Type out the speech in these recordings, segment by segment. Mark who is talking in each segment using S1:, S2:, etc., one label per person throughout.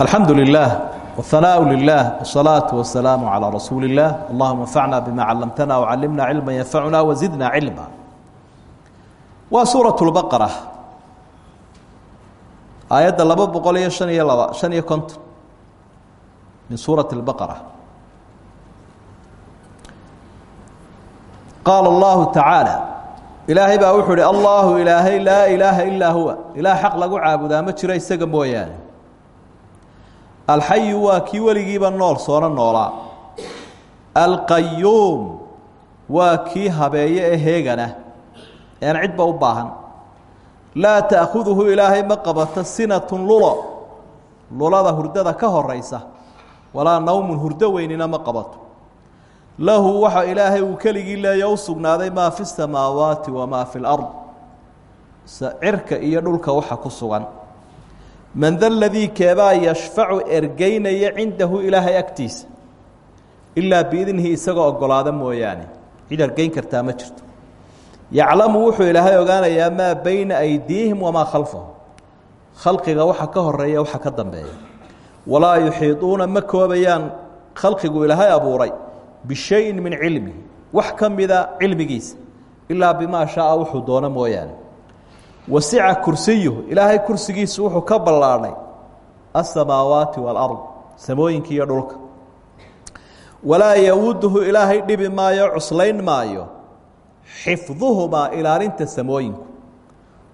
S1: alxamdu lilah whanaaء lilah wsalaaةu wasalaamu calىa rasuuli اllah allahuma anfacna bima callamtana wcallimna cilma yanfacuna wazidna cilma waa suuraة اlbaqara aayadda laba boqol iyo han iyo laba han iyo konton min suuraة اlbaqara qaala اllahu tacaalى ilaahay baa wuxuu ihi allahu ilaahay laa ilaaha ilaa huwa ilaah xaq lagu caabudaa ma jiro isaga mooyaane alxayu waa kii weligiiba nool soona noolaa alqayuum waa kii habeeye ee heegana. Ean cidba u baahan. Laa ta'khuduhu ilaahay ma qabato sinatun lulo. Lulada hurdada ka horaysa walaa nawmun hurdo weynina ma qabato. Lahu waxa ilaahay uu keligii leeya u sugnaaday maa fi samaawaati wamaa fi lard cirka iyo dhulka waxa ku sugan man da ladii keebaa yashfacu ergeynaya cindahu ilaahay agtiisa ilaa biidnihi isagoo ogolaada mooyaane. Cid ergeyn kartaa ma jirto. Yaclamu wuxuu ilaahay ogaanayaa maa bayna aydiihim wamaa khalfahum. Khalqiga waxa ka horreeya waxa ka dambeeya. Walaa yuxiiduuna ma koobayaan khalqigu ilaahay abuuray bishayin min cilmihi. Wax ka mida cilmigiisa ilaa bimaa shaaa wuxuu doono wasica kursiyuhu ilaahay kursigiisu wuxuu ka ballaadhay asamaawaati waalard samooyinka iyo dhulka. Walaa yawuduhu ilaahay dhibi maayo cuslayn maayo xifduhumaa ilaalinta samooyinku.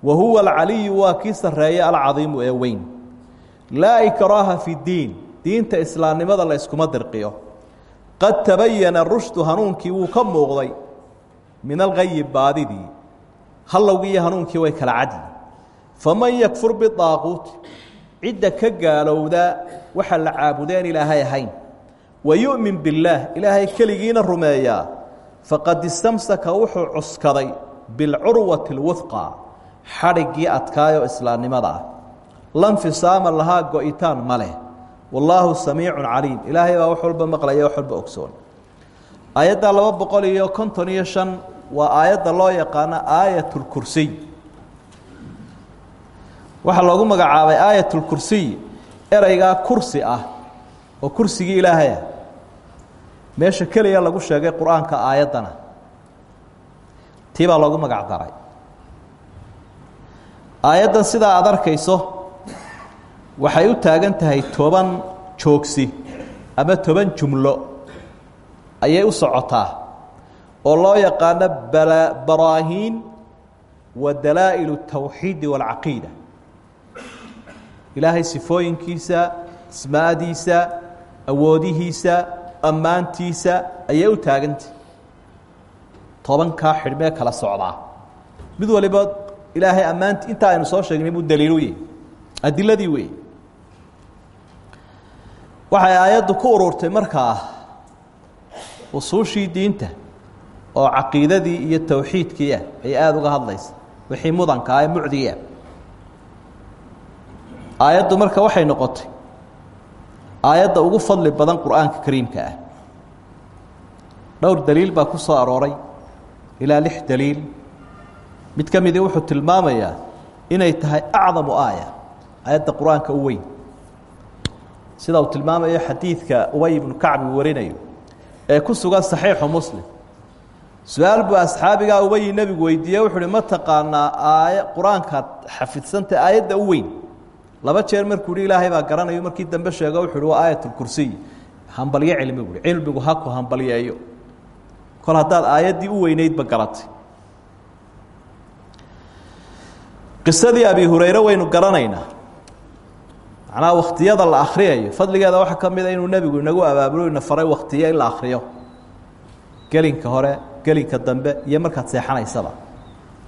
S1: Wa huwa alcaliyu waa kii sarreeya alcadiimu ee weyn. Laa ikraaha fi diin diinta islaamnimada la yskuma dirqiyo. Qad tabayana rushdu hanuunkii wuu ka muuqday min algayi baadidii hallowgii iyo hanuunkii way kala cadyi faman yakfur bidaaquuti cidda ka gaalowda waxa la caabudeen ilaahay ahayn. Wa yu'min billaah ilaahay keligiina rumeeyaa faqad istamsaka wuxuu cuskaday bilcurwati اlwudqa xadhiggii adkaayoo islaamnimada ah. Lanfisaama lahaa go-itaan ma leh. Wallaahu samiicu caliim. Ilaahay baa wax walba maqlaya wax walba ogsoon. Aayadda laba boqol iyo konton iyo shan waa aayadda loo yaqaano aayat اlkursiy waxaa loogu magacaabay aayat اlkursiy ereygaa kursi ah oo kursigii ilaahay ah. Meesha keliya lagu sheegay qur'aanka aayaddana. Tii baa loogu magac daray arkayso waxay u taagan tahay toban joogsi ama toban jumlo. Ayay u socotaa oo loo yaqaano baraahiin wa dalaa'il اtawxiidi wاlcaqiida ilaahay sifooyinkiisa ismaadiisa awoodihiisa ammaantiisa ayay u taaganta tobankaa xidhmee kala socdaa. Mid waliba ilaahay ammaanti intaa aynu soo sheegnay buu daliilu yahy adiladii wey waxay aayaddu ku ururtay markaa usuushii diinta oo caqiidadii iyo towxiidkii ah ay aada uga hadlaysa. Wixii mudanka ah ee mucdiga aayaddu marka waxay noqotay aayadda ugu fadli badan qur'aanka kariimka ah. Dhowr daliil baa ku soo arooray. Ilaa lix daliil. Mid ka midii wuxuu tilmaamayaa inay tahay acdamu aaya aayadda qur'aanka u weyn. Sida uu tilmaamayo xadiidka ubay ibnu kacbi warinayo ee ku sugan saxiixu muslim su'aal buu asxaabigaa ubayi nebigu weydiiye wuxu uhi ma taqaanaa aaya qur'aankaad xafidsantay aayadda weyn? Laba jeer markuu hi ilaahay baa garanayo markii dambe sheego wuxu uhi waa aayat lkursiy hambalyo cilmi buui cilmigu haku hambalyeeyo kol haddaad aayaddii u weyneydba garatay. Qisadii abi hurayre waynu garanaynaa. Macnaha wakhtiyada la akhriyayo. Fadligeeda waxaa ka mida inuu nebigu inagu abaabulo ina faray wakhtiyo la akhriyo gelinka hore gelinka dambe iyo markaad seexanaysaba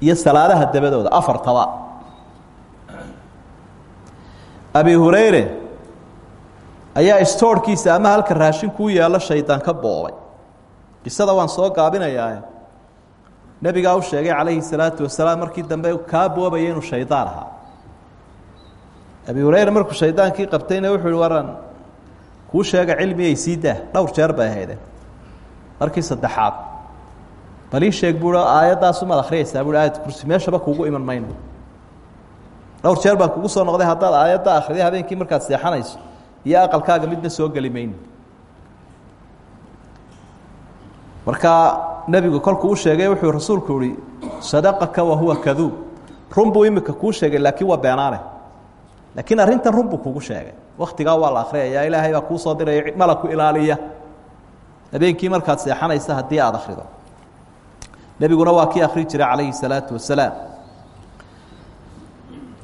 S1: iyo salaadaha dabadooda afartaba. Abi hurayre ayaa istoorhkiisa ama halka raashinkuu yaallo shaydaan ka boobay. Qisada waan soo gaabinayaa nebigaa u sheegay calayhi salaatu wasalaam markii dambe kaa boobaya inuu shaydaan ahaa. Abi hurayre markuu shaydaankii qabtayna wuxuu waran kuu sheega cilmiyay dhowr jeer bay ahaydeen markii saddexaad bal ii sheeg buu aayaddaasumaad akhriyaysaa bui aayat kursi meeshaba kuugu iman mayno. Dhowr jeer baan kugu soo noqday haddaad aayadda akhriday habeenkii markaad seexanayso iyo aqalkaaga midna soo geli mayno markaa nebigu kolkuu u sheegay wuxuu rasuulku ihi sadaqaka wa huwa kaduub run buu imika kuu sheegay laakiin waa beenaane. Laakiin arrintan run buu kugu sheegay. Waktigaa waa la akriyayaa ilaahay baa kuu soo diraya malaku ilaaliya habeenkii markaad seexanaysa haddii aada akrido nebiguna waa kii akri jiray calayhi salaatu wasalaam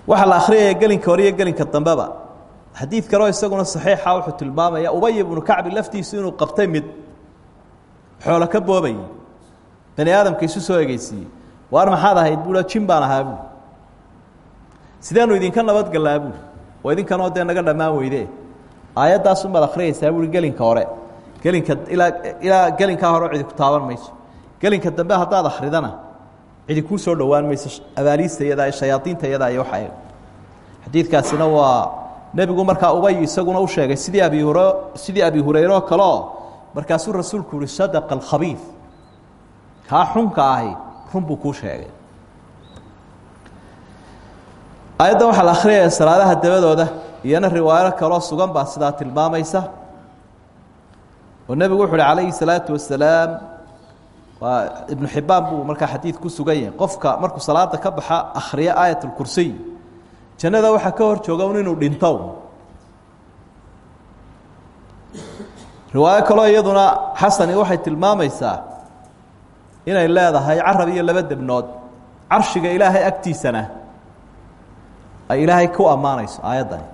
S1: waxaa la akhriyaya gelinka hore iyo gelinka dambeba. Xadiid kaleo isaguna saxiixa wuxuu tilmaamaya ubay ibnu kacbi laftiisu inuu qabtay mid xoolo ka boobayay bani aadamka isu soo egeysiiyey waar maxaad ahayd buua jin baan ahaa buui sideenu idinka nabadgallaa buui oo idinkanoo dee naga dhammaan weyde aayaddaasumaad akhriyaysaa buui gelinka hore gelinka ilaa ilaa gelinkaa hore cidi ku taaban mayso. Gelinka dambe haddaad akridana cidi kuu soo dhowaan mayso abaaliista iyadaa shayaadiinta iyadaa iyo waxa xadiidkaasina waa nebigu markaa ubay isaguna u sheegay sidii abi hur sidii abi hurayre oo kale oo markaasuu rasuulku uhi sadaqa alkhabiid kaa xunka ahi run buu kuu sheegay. Aayaddan waxaa la akhriyaya salaadaha dabadooda iyana riwaayo kaloo sugan baa sidaa tilmaamaysa oo nebigu wuxu uhi calayhi salaatu wasalaam waa ibnu xibbaan buu markaa xadiid ku sugan yahay. Qofka markuu salaada ka baxa akhriya aayat اlkursiy jannada waxaa ka hor jooga inuu dhinto. Riwaayo kaloo iyaduna xasani waxay tilmaamaysaa inay leedahay carab iyo laba debnood. Carshiga ilaahay agtiisana ay ilaahay ku ammaanayso aayaddani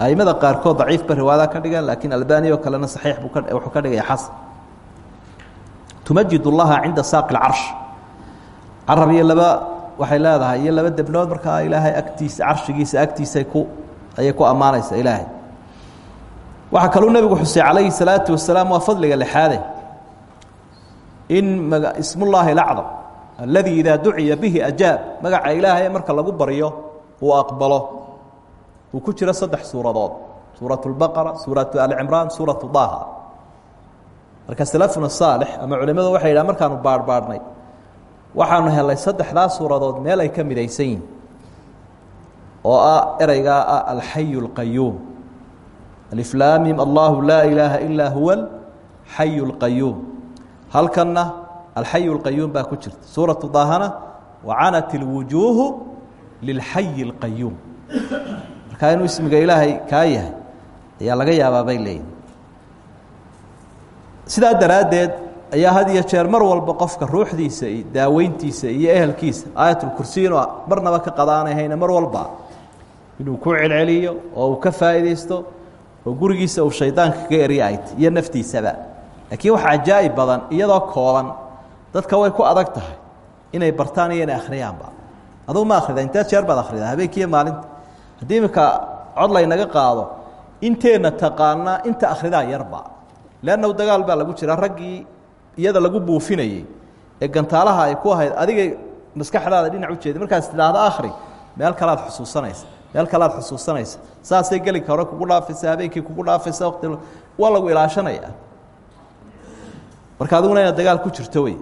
S1: aimada qaarkood daciifba riwaayada ka dhigan laakiin albani kalena saxiix buu wuxuu ka dhigaya xasan tumajid llaha cinda saaqi lcarsh carab iyo laba waxay leedahay iyo laba debnood markaa ilaahay agtiisa carshigiisa agtiisa ku ayay ku ammaanaysa ilaahay. Waxaa kaluu nebigu xusay calayhi salaatu wasalaam waa fadliga lixaade. In ismullaahi lacdam aladi idaa duciya bihi ajaab magaca ilaahay marka lagu baryo uu aqbalo uu ku jiro saddex suuradood suuraة اlbaqara suuraةu alcimraan suuraةu daha marka salafuna saalix ama culimadu waxay yidhaha markaanu baarhbaadhnay waxaanu helay saddexdaa suuradood meel ay ka midaysan yihin oo ah ereygaa ah alxayu اlqayuum aliflaamim allahu laa ilaaha ilaa huwa xayu اlqayuum halkanna alxayu اlqayuum baa ku jirta suuraةu daahana wacanat اlwujuuhu lilxayi اlqayuum markaa inuu ismiga ilaahay kaa yahay ayaa laga yaabaa bay leeyihiin sidaa daraaddeed ayaa had iyo jeer mar walba qofka ruuxdiisa iyo daaweyntiisa iyo ehelkiisa aayatulkursi inuu marnaba ka qadaanahayna mar walba inuu ku celceliyo oo uu ka faa'iidaysto oo gurigiisa uu shaydaanka kaga erya ay tay iyo naftiisaba. Laakiin waxaa cajaa'ib badan iyadoo kooban dadka way ku adag tahay inay bartaan iyo inay akhriyaanba. Adugu ma akhrida intee jeer baad akhridaa habeenkiiyo maalinta haddii iminka cod laynaga qaado inteenna taqaanaa inta akhridaa yarba. Leannahu dagaal baa lagu jira raggii iyada lagu buufinayey ee gantaalaha ay ku ahayd adigay maskaxdaada dhinac ujeeda markaas tidhaahda akhri meel kalaad xusuusanaysa meel kalaad xusuusanaysa. Saasay gelinka hore kugu dhaafaysa habeenkii kugu dhaafaysa waqti waa lagu ilaashanaya. Marka adiguna inaad dagaal ku jirto wey.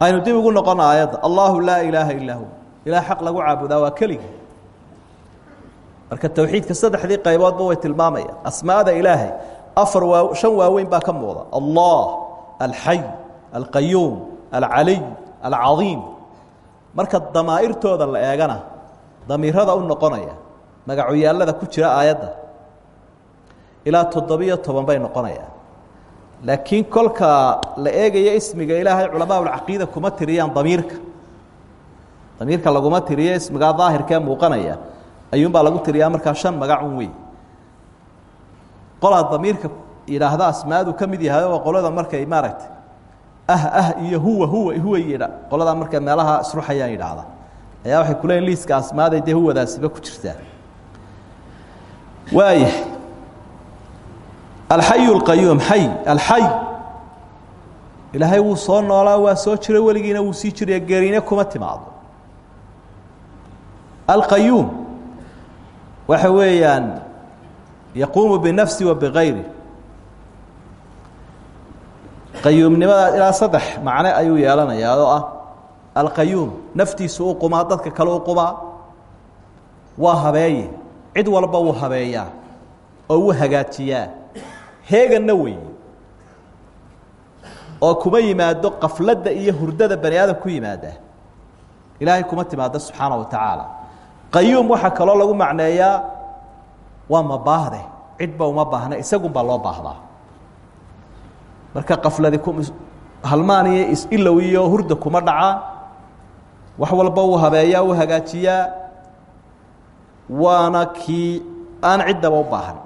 S1: Aynu dib ugu noqona aayadda allahu laa ilaaha illaa hu. Ilaah xaq lagu caabudaa waa keligi marka towxiidka saddexdii qayboodba way tilmaamayaan. Asmaada ilaahay afar waa shan waaweyn baa ka muuqda. Allah alxay alqayuum alcaliy alcadiim. Marka damaa'irtooda la eegana damiirada u noqonaya magacuyaallada ku jira aayadda ilaa toddobiyo bay noqonayaan. Laakiin kolka la eegayo ismiga ilaahay culamaa ulcaqiida kuma tiriyaan damiirka. Damiirka laguma tiriyo ismigaa daahirkee muuqanaya ayuunbaa lagu tiriyaa markaa shan magacun wey qolaa damiirka yidhaahda asmaadu ka mid yahay waa qolada markay maaragtay ah ah iyo huwa huwa huwa yidha. Qoladaa markay meelaha isruxayaan yidhaahda. Ayaa waxay kuleeyiin liiska asmaaday dee huwadaasiba ku jirtaa. Waaya alxayu اlqayuum xay alxay. Ilaahay wuu soo noolaa waa soo jiro weligiina wuu sii jiraya geerine kuma timaado alqayuum waxa weeyaan yaquumu binafsi wa bigayri. Qayuumnimada ilaa saddex macne ayuu yeelanayaa oo ah. Alqayuum naftiisu u qumaa dadka kale u qumaa waa habeeye. Cid walba wuu habeeyaa oo wuu hagaajiyaa. Heeganna weeye. Oo kuma yimaado qafladda iyo hurdada bani aadam ku yimaada. Ilaahay kuma timaado subxaana wa tacaala qayuum waxaa kaloo lagu macneeyaa waa mabaahde cidba uma baahna isagunbaa loo baahdaa. Marka qafladi halmaan iyo is-ilow iyo hurda kuma dhacaan wax walba uu habeeyaa uu hagaajiyaa waana kii aan ciddaba u baahan.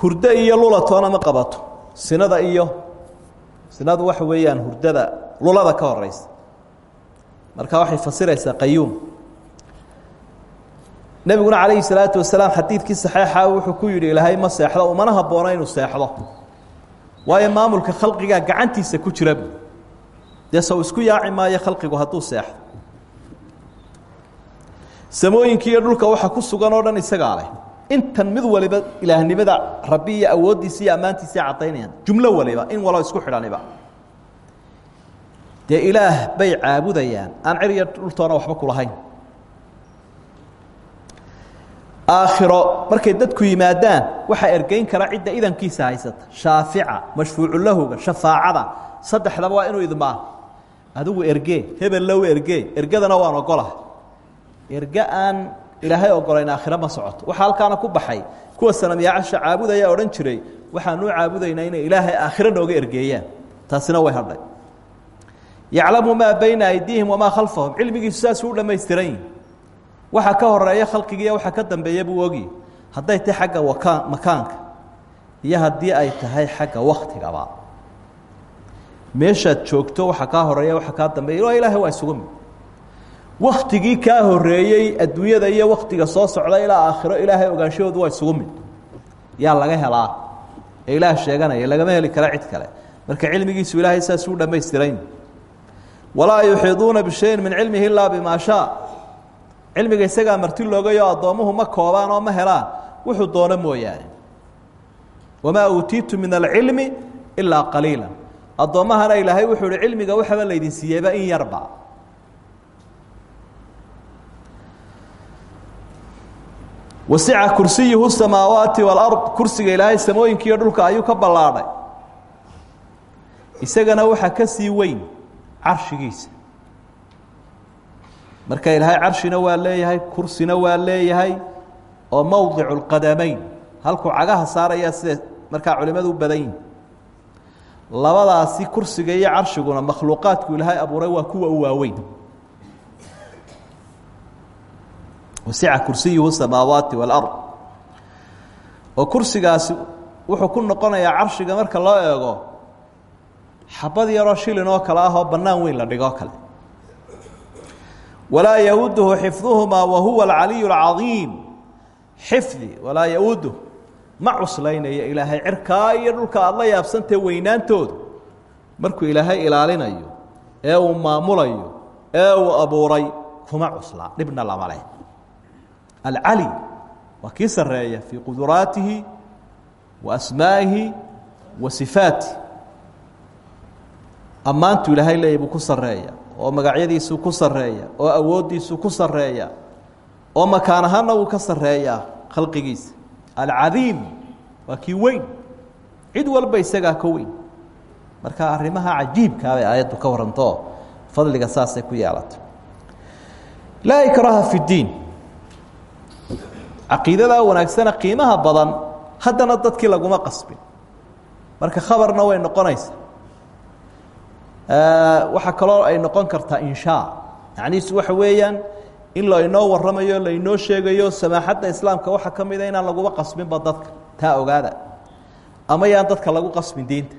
S1: Hurdo iyo lulatoona ma qabato sinada iyo sinadu waxa weeyaan hurdada lulada ka horeysa marka waxay fasiraysaa qayuum nebiguna calayhi salaatu wasalaam xadiidkii saxeixa wuxuu ku yidhi ilaahay ma seexdo umana habboona inuu seexdo. Waayo maamulka khalqigaa gacantiisa ku jira bu dee sow isku yaaci maayo khalqigu hadduu seexdo. Samooyinkii dhulka waxa ku sugan oo dhan isagaa intan mid waliba ilaahnimada rabbi iyo awooddiisa iyo ammaantiisa caddaynayaan. Jumlo waliba in walo isku xidhaniba. Dee ilaah bay caabudayaan. Aan iyo dhultoona waxba kulahayn aakhiro markay dadku yimaadaan waxaa ergeyn kara cidda idankiisa haysata. Shaafica mashfuuculahoga shafaacada saddexdaba waa inuu idmaa. Adigu ergee hebel low ergee ergadana waan ogolah erge aan ilaahay ogolayn aakhiro ma socoto. Waxaa halkaana ku baxay kuwa sanamyaacasha caabudaya odhan jiray waxaanuu caabudaynaa inay ilaahay aakhiro nooga ergeeyaan. Taasina way hadhay. Yaclamu maa bayna aydiihim wamaa khalfahum. Cilmigiisu saasuu u dhammaystiran yihi waxa ka horreeya khalqigiiya waxa ka dambeeya buu ogi. Hadday tahay xagga wakaan makaanka iyo haddii ay tahay xagga waktigaba meeshaad joogto waxa kaa horreeya waxa kaa dambeeya waa ilaahay waa isugu mid. Waktigii kaa horeeyey adduunyada iyo waktiga soo socda ilaa aakhiro ilaahay ogaanshahoodu waa isugu mid. Yaa laga helaa. Ee ilaah sheeganaya lagama heli kara cid kale. Marka cilmigiisu ilaahay saasuu dhammaystiran walaa yuxiiduuna bishayin min cilmihi ilaa bimaa shaa cilmiga isagaa marti loogayo addoommuhu ma koobaan oo ma helaan. Wuxuu doono mooyaane. Wamaa uutiitu min alcilmi ilaa qaliila addoommahana ilaahay wuxuu ihi cilmiga waxaba laydin siiyeyba in yarba. Wasica kursiyuhu samaawaati waalard kursiga ilaahay samooyinkiiyo dhulka ayuu ka ballaadhay. Isagana waxaa ka sii weyn carshigiisa marka ilaahay carshina waa leeyahay kursina waa leeyahay oo mowdicu اlqadamayn halkuu cagaha saaraya sida markaa culimadu u badan yihiin labadaasi kursiga iyo carshiguna makhluuqaadku ilaahay abuuray waa kuwa u waaweyn. Wasica kursiyuhu samaawaati wاlard oo kursigaasi wuxuu ku noqonayaa carshiga marka loo eego xabad yaroo shilin oo kale ah oo bannaan weyn la dhigoo kale walaa yauduhu xifduhumaa wa huwa alcaliy اlcadiim xifdi walaa yauduh ma cuslaynaya ilaahay cirkaa iyo dhulka aada la yaabsantahe weynaantoodu. Markuu ilaahay ilaalinayo ee uu maamulayo ee uu abuuray kuma cuslaa dhibna lama leh. Alcali waa kii sareeya fii quduraatihi wa asmaa'ihi wa sifaatih ammaantu ilaahay leeya buu ku sareeya oo magacyadiisuu ku sareeya oo awooddiisuu ku sareeya oo makaan ahaanna wuu ka sareeyaa khalqigiisa. Alcadiim waa kii weyn. Cid walba isagaa ka weyn. Marka arrimaha cajiibkaa bay aayaddu ka warranto fadliga saasay ku yeelato. Laa ikraha fi اdiin caqiidadaa wanaagsana qiimaha badan haddana dadkii laguma qasbin. Marka khabarna way noqonaysaa waxaa kaloo ay noqon kartaa inshaa macnihiisu waxa weeyaan in lainoo warramayo lainoo sheegayo samaaxadda islaamka waxaa ka mida inaan laguba qasbinba dadka. Taa ogaada. Ama yaan dadka lagu qasbin diinta.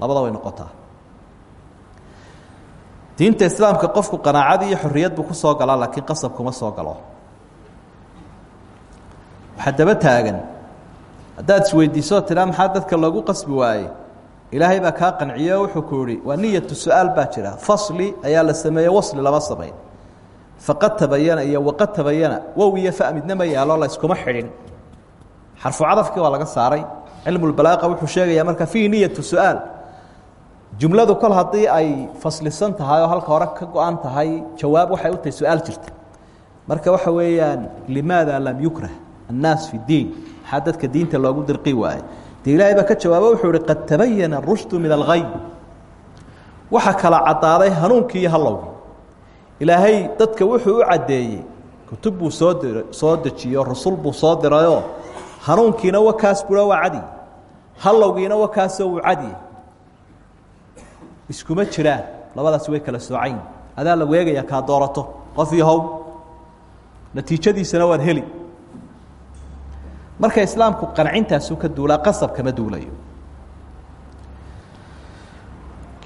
S1: Labada way noqotaa. Diinta islaamka qofku qanaacad iyo xorriyad buu ku soo galaa laakiin qasab kuma soo galo. Waxaa daba taagan. Haddaad isweydiisoo tidhaa maxaa dadka loogu qasbi waaye ilaahay baa kaa qanciye wuxuu ku yihi waa niyatu su'aal baa jira. Fasli ayaa la sameeye wasli lama samayn faqad tabayana iyo waqad tabayana wow iyo fa midna ma yaalo la yskuma xidhin. Xarfu cadafkii waa laga saaray. Cilmulbalaaqa wuxuu sheegayaa marka fiihi niyatu su'aal. Jumladu kol haddii ay faslisan tahay oo halka hore ka go-an tahay jawaab waxay u tahay su'aal jirta. Marka waxa weeyaan limaada lam yukrah? Annaas fi اdiin maxaa dadka diinta loogu dirqi waaye dee ilaahay baa ka jawaabo wuxuu ihi qad tabayana rushdu min algay waxa kala caddaaday hanuunkii iyo ilaahay dadka wuxuu u caddeeyey kutub buu soo soo dejiyo rasul buu soo dirayoo hanuunkiina wakaas bura waa cadi hallowgiina wakaasoo uu cadi. Iskuma jiraan labadaas way kala soocayn. Adaa doorato. Qof iyo natiijadiisana waad heli marka islaamku qancintaasu ka duulaa qasab kama duulayo.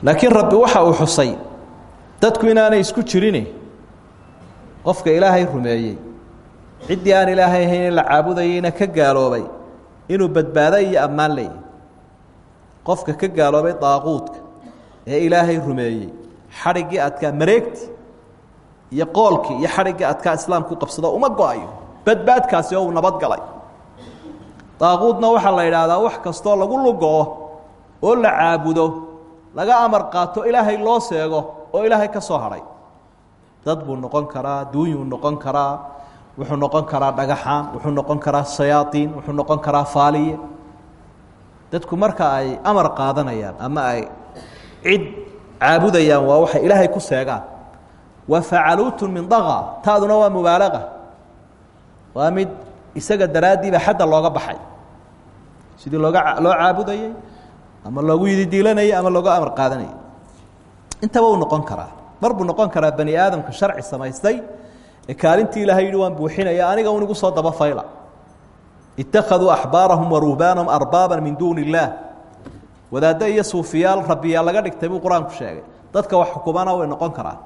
S1: Laakiin rabbi waxa uu xusay dadku inaanay isku jirin qofka ilaahay rumeeyey. Ciddii aan ilaahay ahayn la caabudayeyna ka gaaloobay inuu badbaado iyo ammaan leeyahy qofka ka gaaloobay daaquudka ee ilaahay rumeeyey xadhiggii adkaa mareegti iyo qoolkii iyo xadhiggii adkaa islaamku qabsado uma go'ayo. Badbaadkaasi oo uu nabadgalay daaquudna waxaa la yidhaahdaa wax kastoo lagu lugo-o oo la caabudo laga amar qaato ilaahay loo seego oo ilaahay ka soo hadhay dad buu noqon karaa duunyuu noqon karaa wuxuu noqon karaa dhagaxaan wuxuu noqon karaa sayaaطiin wuxuu noqon karaa faaliye. Dadku marka ay amar qaadanayaan ama ay cid caabudayaan waa waxay ilaahay ku seegaan. Wa facaluutu min daqa taaduna waa mubaalaga. Waa mid isaga daraaddiiba xadda looga baxay. Sidii looga loo caabudayey ama loogu yididiilanayay ama looga amar qaadanayay. Intaba uu noqon karaa. Mar buu noqon karaa bani aadamka sharci samaystay ee kaalintii ilahay yihi waan buuxinaya aniga un igu soo daba fayla. Ittakhaduu axbaarahum wa ruhbaanahum arbaaban min duuni illaah wadaaddo iyo suufiyaal rabbiyaa laga dhigtay buu qur'aanku sheegay. Dadka wax xukumana way noqon karaa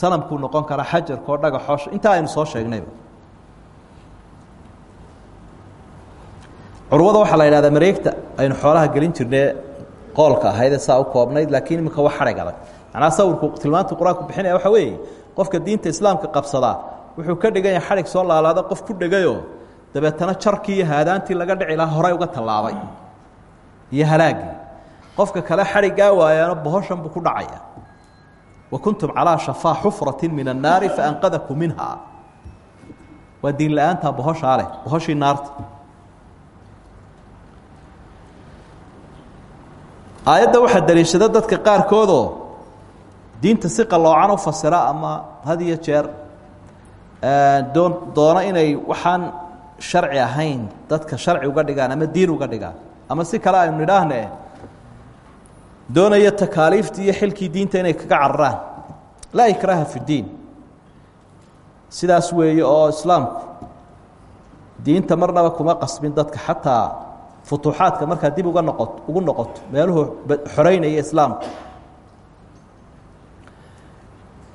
S1: sanamkuu noqon karaa xajarkoo dhagaxoo intaa aynu soo sheegnayba curwada waxaa la yidhahdaa mareegta aynu xoolaha gelin jirnay qoolka ahaydee saa u koobnayd laakiin iminka wax xadhig adag macnaha sawirku tilmaanta qur'aanku bixinaya waxa weeye qofka diinta islaamka qabsadaa wuxuu ka dhigan yahay xadhig soo laalaada qof ku dhegayoo dabeetana jarkii iyo haadaantii laga dhici lahaa horey uga tallaabay. Iyo halaaggii qofka kale xadhiggaa waayaano bohoshan buu ku dhacaya. Wa kuntum calaa shafaa xufrati min annaari faanqadakum minha waa diin la'aantaa bohoshaa leh bohoshii naarta aayadda waxaa daliishada dadka qaarkoodoo diinta si qaloocan u fasira ama had iyo jeer doon doono inay waxaan sharci ahayn dadka sharci uga dhigaan ama diin uga dhigaan. Ama si kale aynu nidhaahne doonaya takaaliiftii iyo xilkii diinta inay kaga cararaan. Laa ikraaha fi diin. Sidaas weeye oo islaamku diinta marnaba kuma qasbin dadka xataa futuuxaadka markaa dib uga noqoto ugu noqoto meeluhu xoreynaya islaamku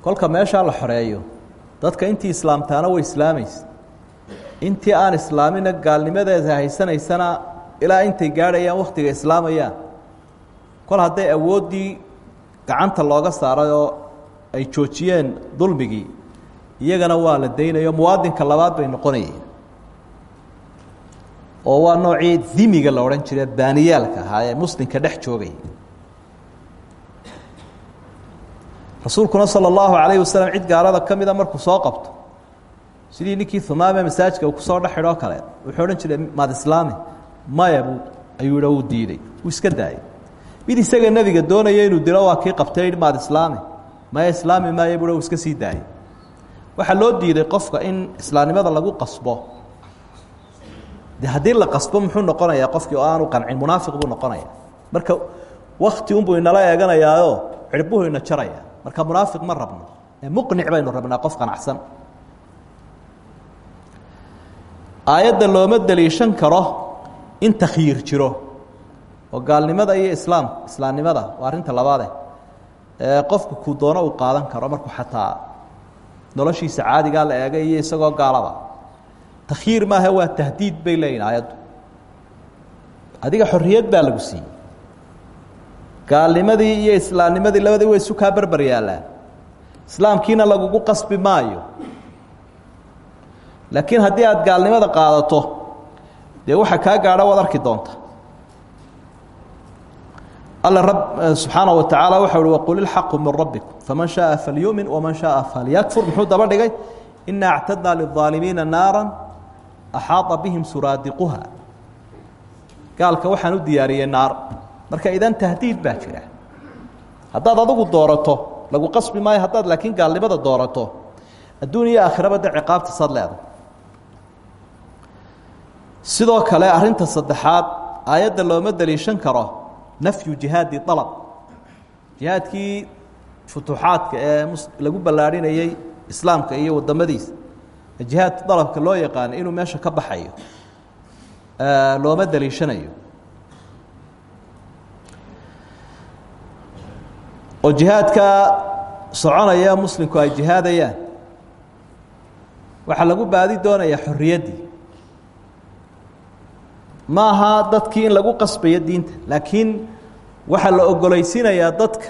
S1: kolka meeshaa la xoreeyo dadka intii islaamtaana way islaamaysa. Intii aan islaamina gaalnimadeeda haysanaysana ilaa intay gaadhayaan wakhtiga islaamayaan kol hadday awooddii gacanta looga saaray oo ay joojiyeen dulmigii iyagana waa la daynayo muwaadinka labaad bay noqonayeen oo waa noocii dimiga la odhan jira baaniyaalka ahaa ee muslimka dhex joogaya rasuulkuna salى اllahu alayh cid gaalada ka markuu soo qabto sidii ninkii humaame masaajidka uu ku soo dhex idhoo kale wuxuu odhan jiray maad islaami? Maya ayuu idha diiday wuu iska daayay. Mid isaga nebiga doonaya inuu dilo waa kii qabtay maad islaami. Maya islaami maaya buu iska sii daayay. Waxaa loo diiday qofka in islaamnimada lagu qasbo de haddii la qasbo muxuu noqonayaa qofkii oo aanu qancin munaafiq buu noqonaya marka wakti unbuu inala eeganayaayo cirbuhu ina jaraya marka munaafiq ma rabno. Ee muqnic baynu rabnaa qof qanacsan. Aayadda looma daliishan karo in takhyiir jiro. Oo gaalnimada iyo islaam islaamnimada. Waa arrinta labaade. Ee qofku kuu doono uu qaadan karo. Markuu xataa noloshiisa caadigaa la eegay iyo isagoo gaalaba takhyiir maaha waa tahdiid bay leeyihiin aayaddu. Adiga xorriyad baa lagu siiyey. Gaalnimadii iyo islaamnimadii labadii way isu kaa berber yaallaan islaamkiina lagugu qasbi maayo. Laakiin haddii aad gaalnimada qaadato dee waxa kaa gaadha waad arki doonta. Alla rab subxaana wa tacaala waxau uhi waqul ilxaqu min rabbikum faman shaaa falyumin waman shaaa falyakfur. Muxuu daba dhigay inaa actadnaa lilظaalimiina naara axaaطa bihim suraadiquha gaalka waxaan u diyaariyey naar marka idan tahdiid baa jira haddaad adigu doorato lagu qasbi maayo haddaad laakiin gaalnimada doorato adduun iyo ciqaabta sad leeda sidoo kale arrinta saddexaad aayadda looma daliishan karo nafyu jihaadi alab jihaadkii futuuxaadka ee lagu ballaadhinayey islaamka iyo waddamadiisa jihaad dalabka loo yaqaano inuu meesha ka baxayo looma daliishanayo. oo jihaadka soconaya muslimku ay jihaadayaan waxaa lagu baadi doonayaa xorriyaddii ma aha dadkii in lagu qasbayo diinta laakiin waxaa la ogolaysiinayaa dadka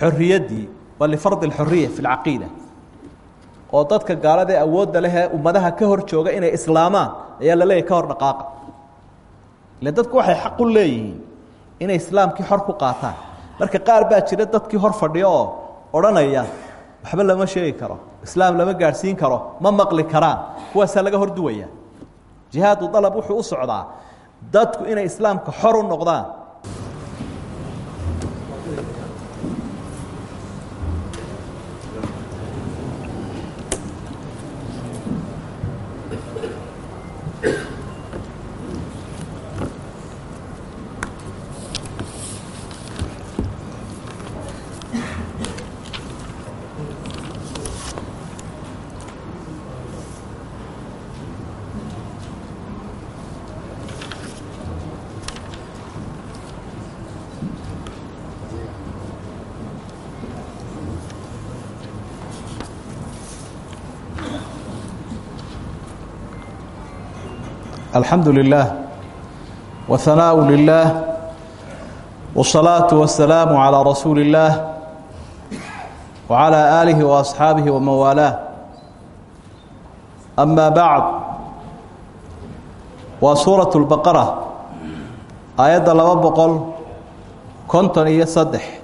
S1: xorriyaddii waa lifardi اlxoriya fi اlcaqiida oo dadka gaaladae awoodda lehee ummadaha ka hor jooga inay islaamaan ayaa la leeyahy ka hor dhaqaaqa. Ile dadku waxay xaq u leeyihiin inay islaamkii xor ku qaataan. Marka qaar baa jira dadkii hor fadhiyo oo waxba lama sheegi karo islaam lama gaadhsiin karo ma maqli karaan kuwaasaa laga hor duwaya. Jihaadu dalab wuxuu u socdaa dadku inay islaamka xor u noqdaan الحمد لله وثناء لله والصلاة والسلام على رسول الله وعلى آله وأصحابه ومن والاه أما بعد وسورة البقرة آيات لما بقل كنتن يصدح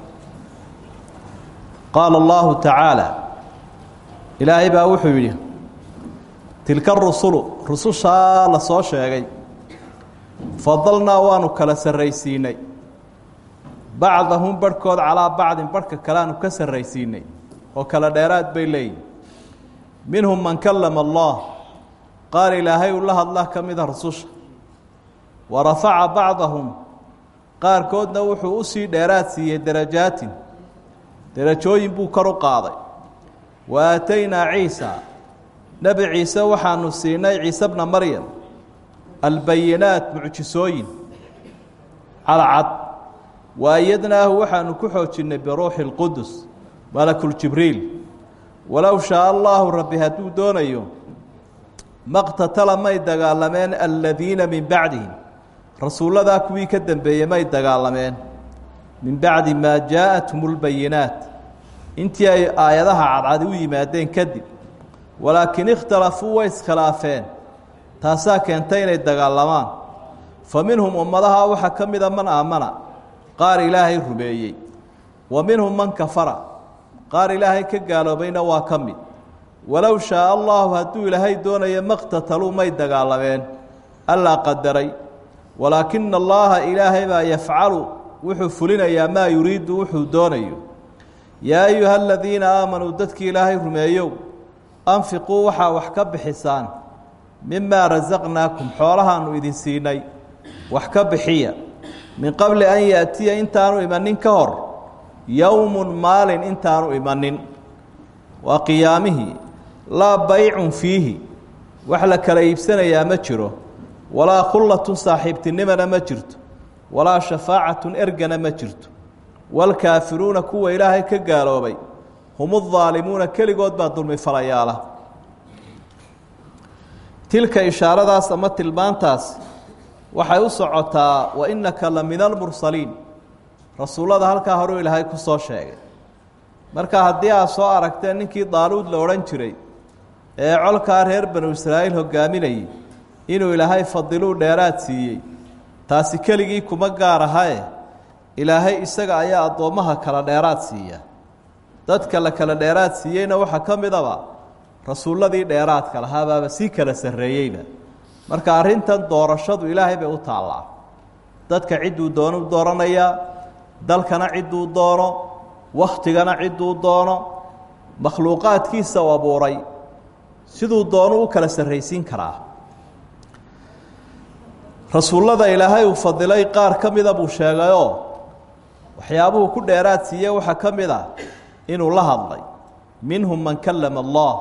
S1: قال الله تعالى إلهي بأوحي tilka rusulu rusushaa la soo sheegay. Fadalnaa waanu kala sarraysiinay. Bacdahum barhkood calaa bacdin barhka kaleaanu ka sarraysiinay oo kala dheeraad bay leeyihiin minhum man kallama allah qaar ilaahay uu la hadla ka mida rususha. Wa rafaca bacdahum qaarkoodna wuxuu u sii dheeraad siiyey derajaatin derajooyin buu kor u qaaday. Wa aataynaa ciisa nebi ciise waxaanu siinay ciise bna maryam albayinaat mucjisooyin cadcad waayadnaahu waxaanu ku xoojinnay biruuxi اlqudus malakuljibriil walow shaa allaahu rabbi hadduu doonayo maqtatala may dagaalameen aladiina min bacdihim. Rasuulladaa kuwii ka dembeeyey may dagaalameen. Min bacdi maa jaa'athum اlbayinaat intii ay aayadaha cadcadi u yimaadeen kadib walaakiin ikhtalafuu way iskhilaafeen. Taasaa keentay inay dagaalamaan. Fa minhum ummadaha waxaa ka mida man aamana. Qaar ilaahay rumeeyey. Wa minhum man kafara. Qaar ilaahay ka gaaloobayna waa ka mid. Walow shaaa allaahu hadduu ilaahay doonayo maqtataluu may dagaalameen. Allaa qadaray. Walaakina allaaha ilaahay baa yafcalu. Wuxuu fulinayaa maa yuriidu wuxuu doonayo. Yaa ayuha aladiina aamanuu dadkii ilaahay rumeeyow anfiquu waxaa wax ka bixisaan mimaa rasaqnaakum xoolahaanu idin siinay wax ka bixiya min qabli an yaatiya intaanu imanin ka hor yowmun maalin intaanu imanin. Waa qiyaamihii laa baycun fiihi wax la kala iibsanayaa ma jiro walaa khullatun saaxiibtinimana ma jirto walaa shafaacatun ergana ma jirto waalkaafiruuna kuwa ilaahay ka gaaloobay hum aalimuuna keligood baa dulmifalayaala tilka ishaaradaas ama tilmaantaas waxay u socotaa wa innaka la min almursaliin rasuullada halkaa horu ilaahay ku soo sheegay marka haddii aad soo aragteen ninkii daaluud la odhan jiray ee colkaa reer banu israa'iil hogaaminayay inuu ilaahay fadiluu dheeraad siiyey taasi keligii kuma gaar ahae ilaahay isaga ayaa addoommaha kala dheeraad siiya dadka la kala dheeraad siiyeyna waxaa ka midaba rasuulladii dheeraadka lahaabaaba sii kala sarreeyeyba marka arrintan doorashadu ilaahay bay u taallaa. Dadka cidduu doono u dooranayaa dalkana cidduu doono wakhtigana cidduu doono makhluuqaadkiisa u abuuray siduu doono u kala sarraysiin karaa. Rasuullada ilaahay uu fadilay qaar ka mida buu sheegayoo waxyaabuhu ku dheeraad siiye waxaa ka mid a inuu la hadlay. Minhum man kalama allah.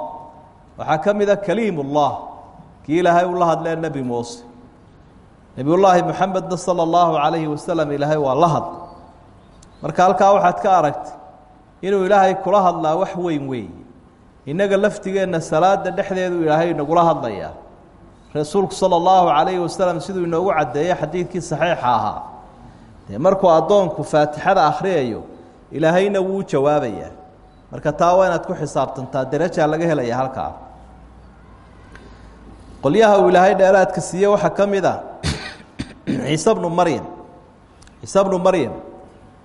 S1: Waxaa ka mida kaliimullah. Kii ilaahay uu la hadlee nebi muuse. Nebiyullaahi moxamedna sala allahu calayhi wasalam ilaahay waa la hadlay. Marka halkaa waxaad ka aragtay inuu ilaahay kula hadlaa wax weyn weeye. Innaga laftigeenna salaada dhexdeedu ilaahay inagula hadlayaa. Rasuulku sala allahu calayhi wasalam siduu inoogu caddeeyey xadiidkii saxiixa ahaa. Dee markuu addoonku faatixada akhriyayo ilaahayna wuu jawaabayaa marka taa waa inaad ku xisaabtantaa derajaa laga helaya halkaa qolyaha uu ilaahay dheeraadka siiye waxaa ka mid a ciise bnu maryam ciise bnu maryam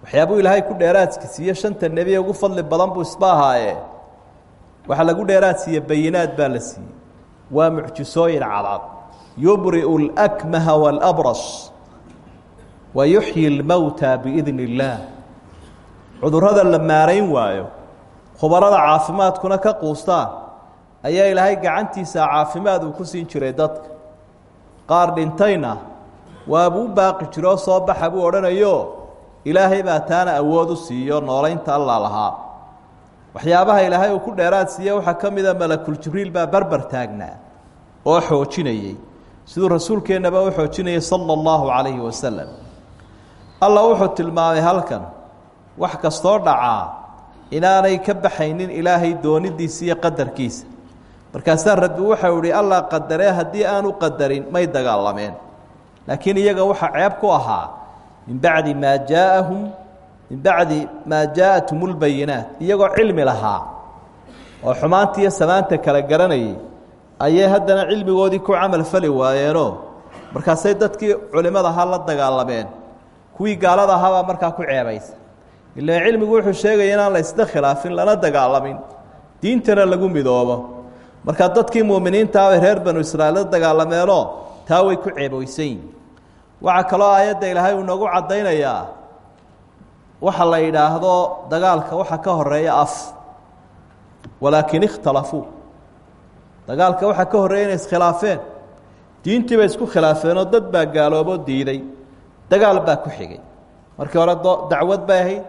S1: waxyaabuu ilaahay ku dheeraadka siiye shanta nebi ugu fadli badan buu isba ahaaye waxaa lagu dheeraad siiye bayinaad baa la siiyey waa mucjisooyin cadcad yubri'u اlakmaha wاlabras wa yuxyi اlmowta biidn اllaah cudurrada la maarayn waayo khubarada caafimaadkuna ka quustaan ayaa ilaahay gacantiisa caafimaad uu ku siin jiray dadka qaar dhintayna waabuu u baaqi jiroo soo baxa buu odhanayo. Ilaahay baa taana awood u siiyo noolaynta alla lahaa. Waxyaabaha ilaahay uu ku dheeraad siiye waxaa ka mida malakuljibriil baa barbar taagnaa oo xoojinayey siduu rasuulkeennaba u xoojinayay sala allahu calayhi wasalam alla wuxuu tilmaamay halkan wax kastoo dhacaa inaanay ka baxaynin ilaahay doonidiisa iyo qadarkiisa. Markaasaa rabbi waxau ihi allah qadaree haddii aanu qadarin may dagaalameen. Laakiin iyaga waxaa ceeb ku ahaa min bacdi maa jaaahum min bacdi maa اlbayinaat iyagoo cilmi lahaa oo xumaanta iyo samaanta kala garanayay ayay haddana cilmigoodii ku camal fali waayeenoo markaasay dadkii culimada ahaa la dagaalameen. Kuwii gaalada ahaabaa markaa ku ceebaysa ila cilmigu wuxuu sheegaya inaan la isda khilaafin lana dagaalamin diintana lagu midoobo. Markaa dadkii muuminiintaabay reer banu israa'iil la taa way ku ceeboysan yihiin waxaa kaloo aayadda ilaahay uu noogu caddaynayaa. Waxa la yidhaahdo dagaalka waxa ka horreeya af. Walaakin ikhtalafuu. Dagaalka waxaa ka horreeya inay iskhilaafeen. Diintii bay isku khilaafeenoo dad baa gaalooboo diiday. Dagaal baa ku xigay. Markii hore dacwad bay ahayd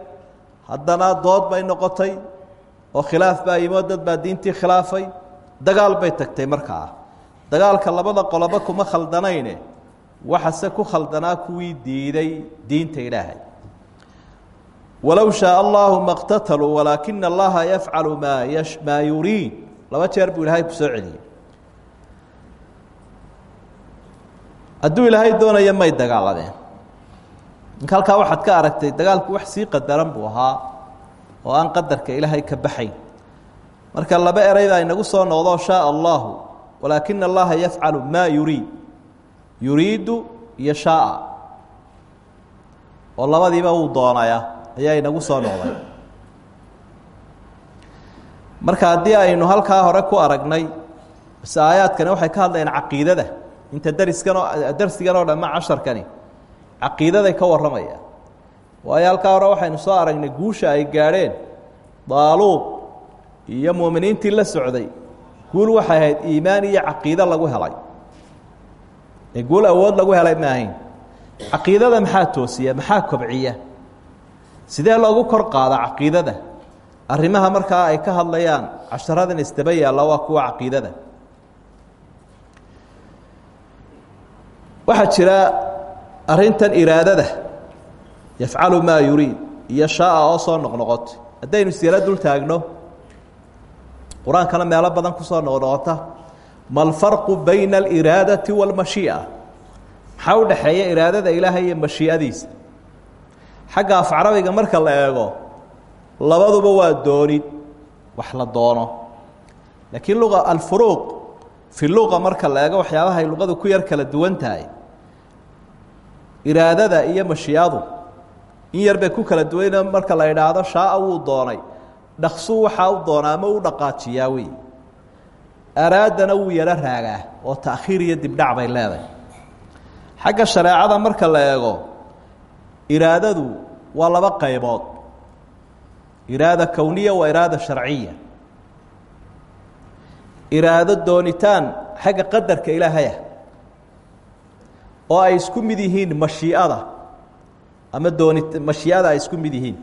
S1: haddana dood bay noqotay oo khilaaf baa yimoo dad baa diintii khilaafay dagaal bay tagtay markaa. Dagaalka labada qoloba kuma khaldanayne waxase ku khaldanaa kuwii diiday diinta ilaahay. Walow shaaa allahu ma qtataluu walaakina allaha yafcalu maa maa yuriid laba jeer buu ilaahay ku soo celiyey hadduu ilaahay doonaya may dagaalameen halkaa waxaad ka aragtay dagaalku wax sii qadaran buu ahaa oo aan qadarka ilaahay ka baxayn marka laba eray baa inagu soo noqdo shaaa allahu walaakina allaha yafcalu maa yuriid yuriidu iyo shaaa. Oo doonaya ayaa inagu soo noqday. Marka haddii aynu halkaa hore ku aragnay aayaadkani waxay ka hadlayaan caqiidada. Inta dariskan oo darsigan oo dhamma casharkani caqiidaday ka warramayaan waayo halkaa hore waxaynu soo aragnay guusha ay gaadheen daaluub iyo muuminiintii la socday. Guul waxay ahayd iimaan iyo caqiido lagu helay. Ee guul awood lagu helay ma ahayn. Caqiidada maxaa toosiya maxaa kobciya? Sidee loogu kor qaada caqiidada? Arrimaha markaa ay ka hadlayaan casharadan isdaba yaalla waa kuwa caqiidada. Waxaa jira arrintan iraadada yafcalu maa yuriid iyo shaaa oo soo noqnoqotay haddaynu dul taagno qur'aankana meelo badan ku soo noqnoqota ma alfarqu bayna aliraadati wاlmashii'a maxaa u dhexeeya iraadada ilaahay iyo mashii'adiisa? Xagga af marka la eego labaduba waa doonid wax la doono. Laakiin luqa alfuruuq fi luqa marka la eego waxyaabaha ay luqadu ku yar kala duwan tahay iraadada iyo mashii'adu in yar ku kala duwan marka la idhaahdo shaaa wuu doonay. Dhaqsuu waxaa u doonaa ama u dhaqaajiyaa wey araadana wuu yaro raagaa oo ta'khiir iyo dibdhac bay leedahay. Xagga shareecada marka la eego iraadadu waa laba qaybood. Iraada kowniya waa iraada sharciya. Iraado doonitaan xagga qadarka ilaahaya oo ay isku mid yihiin mashii'ada ama dooni mashii'ada ay isku mid yihiin.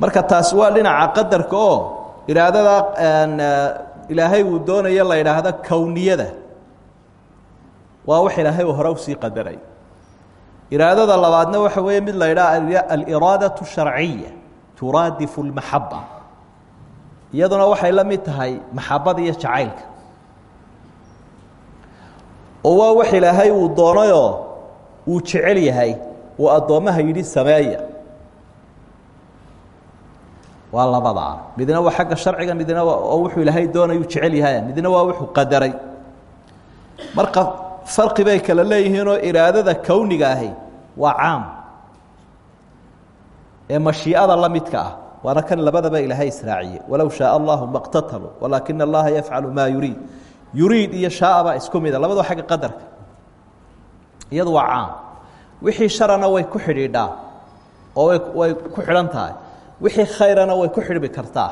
S1: Marka taas waa dhinaca qadarka oo iraadada ilaahay uu doonayo la yidhaahdo kowniyada waa wax ilaahay uu hore u sii qadaray. Iraadada labaadna waxa weeye mid la yidhaha aliraadaةu sharciya turaadifu اlmaxaba iyaduna waxay la mid tahay maxabada iyo jacaylka oo waa wax ilaahay uu doonayoo uu jecel yahay uu addoommaha yidhi sameeya. Waa labadaa midna waa xagga sharciga midna wuxuu ilaahay doonayuu jecel yahay midna waa wuxuu qadaray. Marka farqi bay kala leeyihiinoo iraadada kowniga ahi waa caam. Ee mashii'ada la midka ah waana kan labadaba ilaahay israaciye walow shaaa allahu ma qtataluu walaakina allaha yafcalu maa yuriid iyo shaaabaa isku mida labadoo xagga qadarka. Iyadu waa caam. Wixii sharana way ku xidhiidhaa oo way ku xidhan tahay. Wixii khayrana way ku xidhmi kartaa.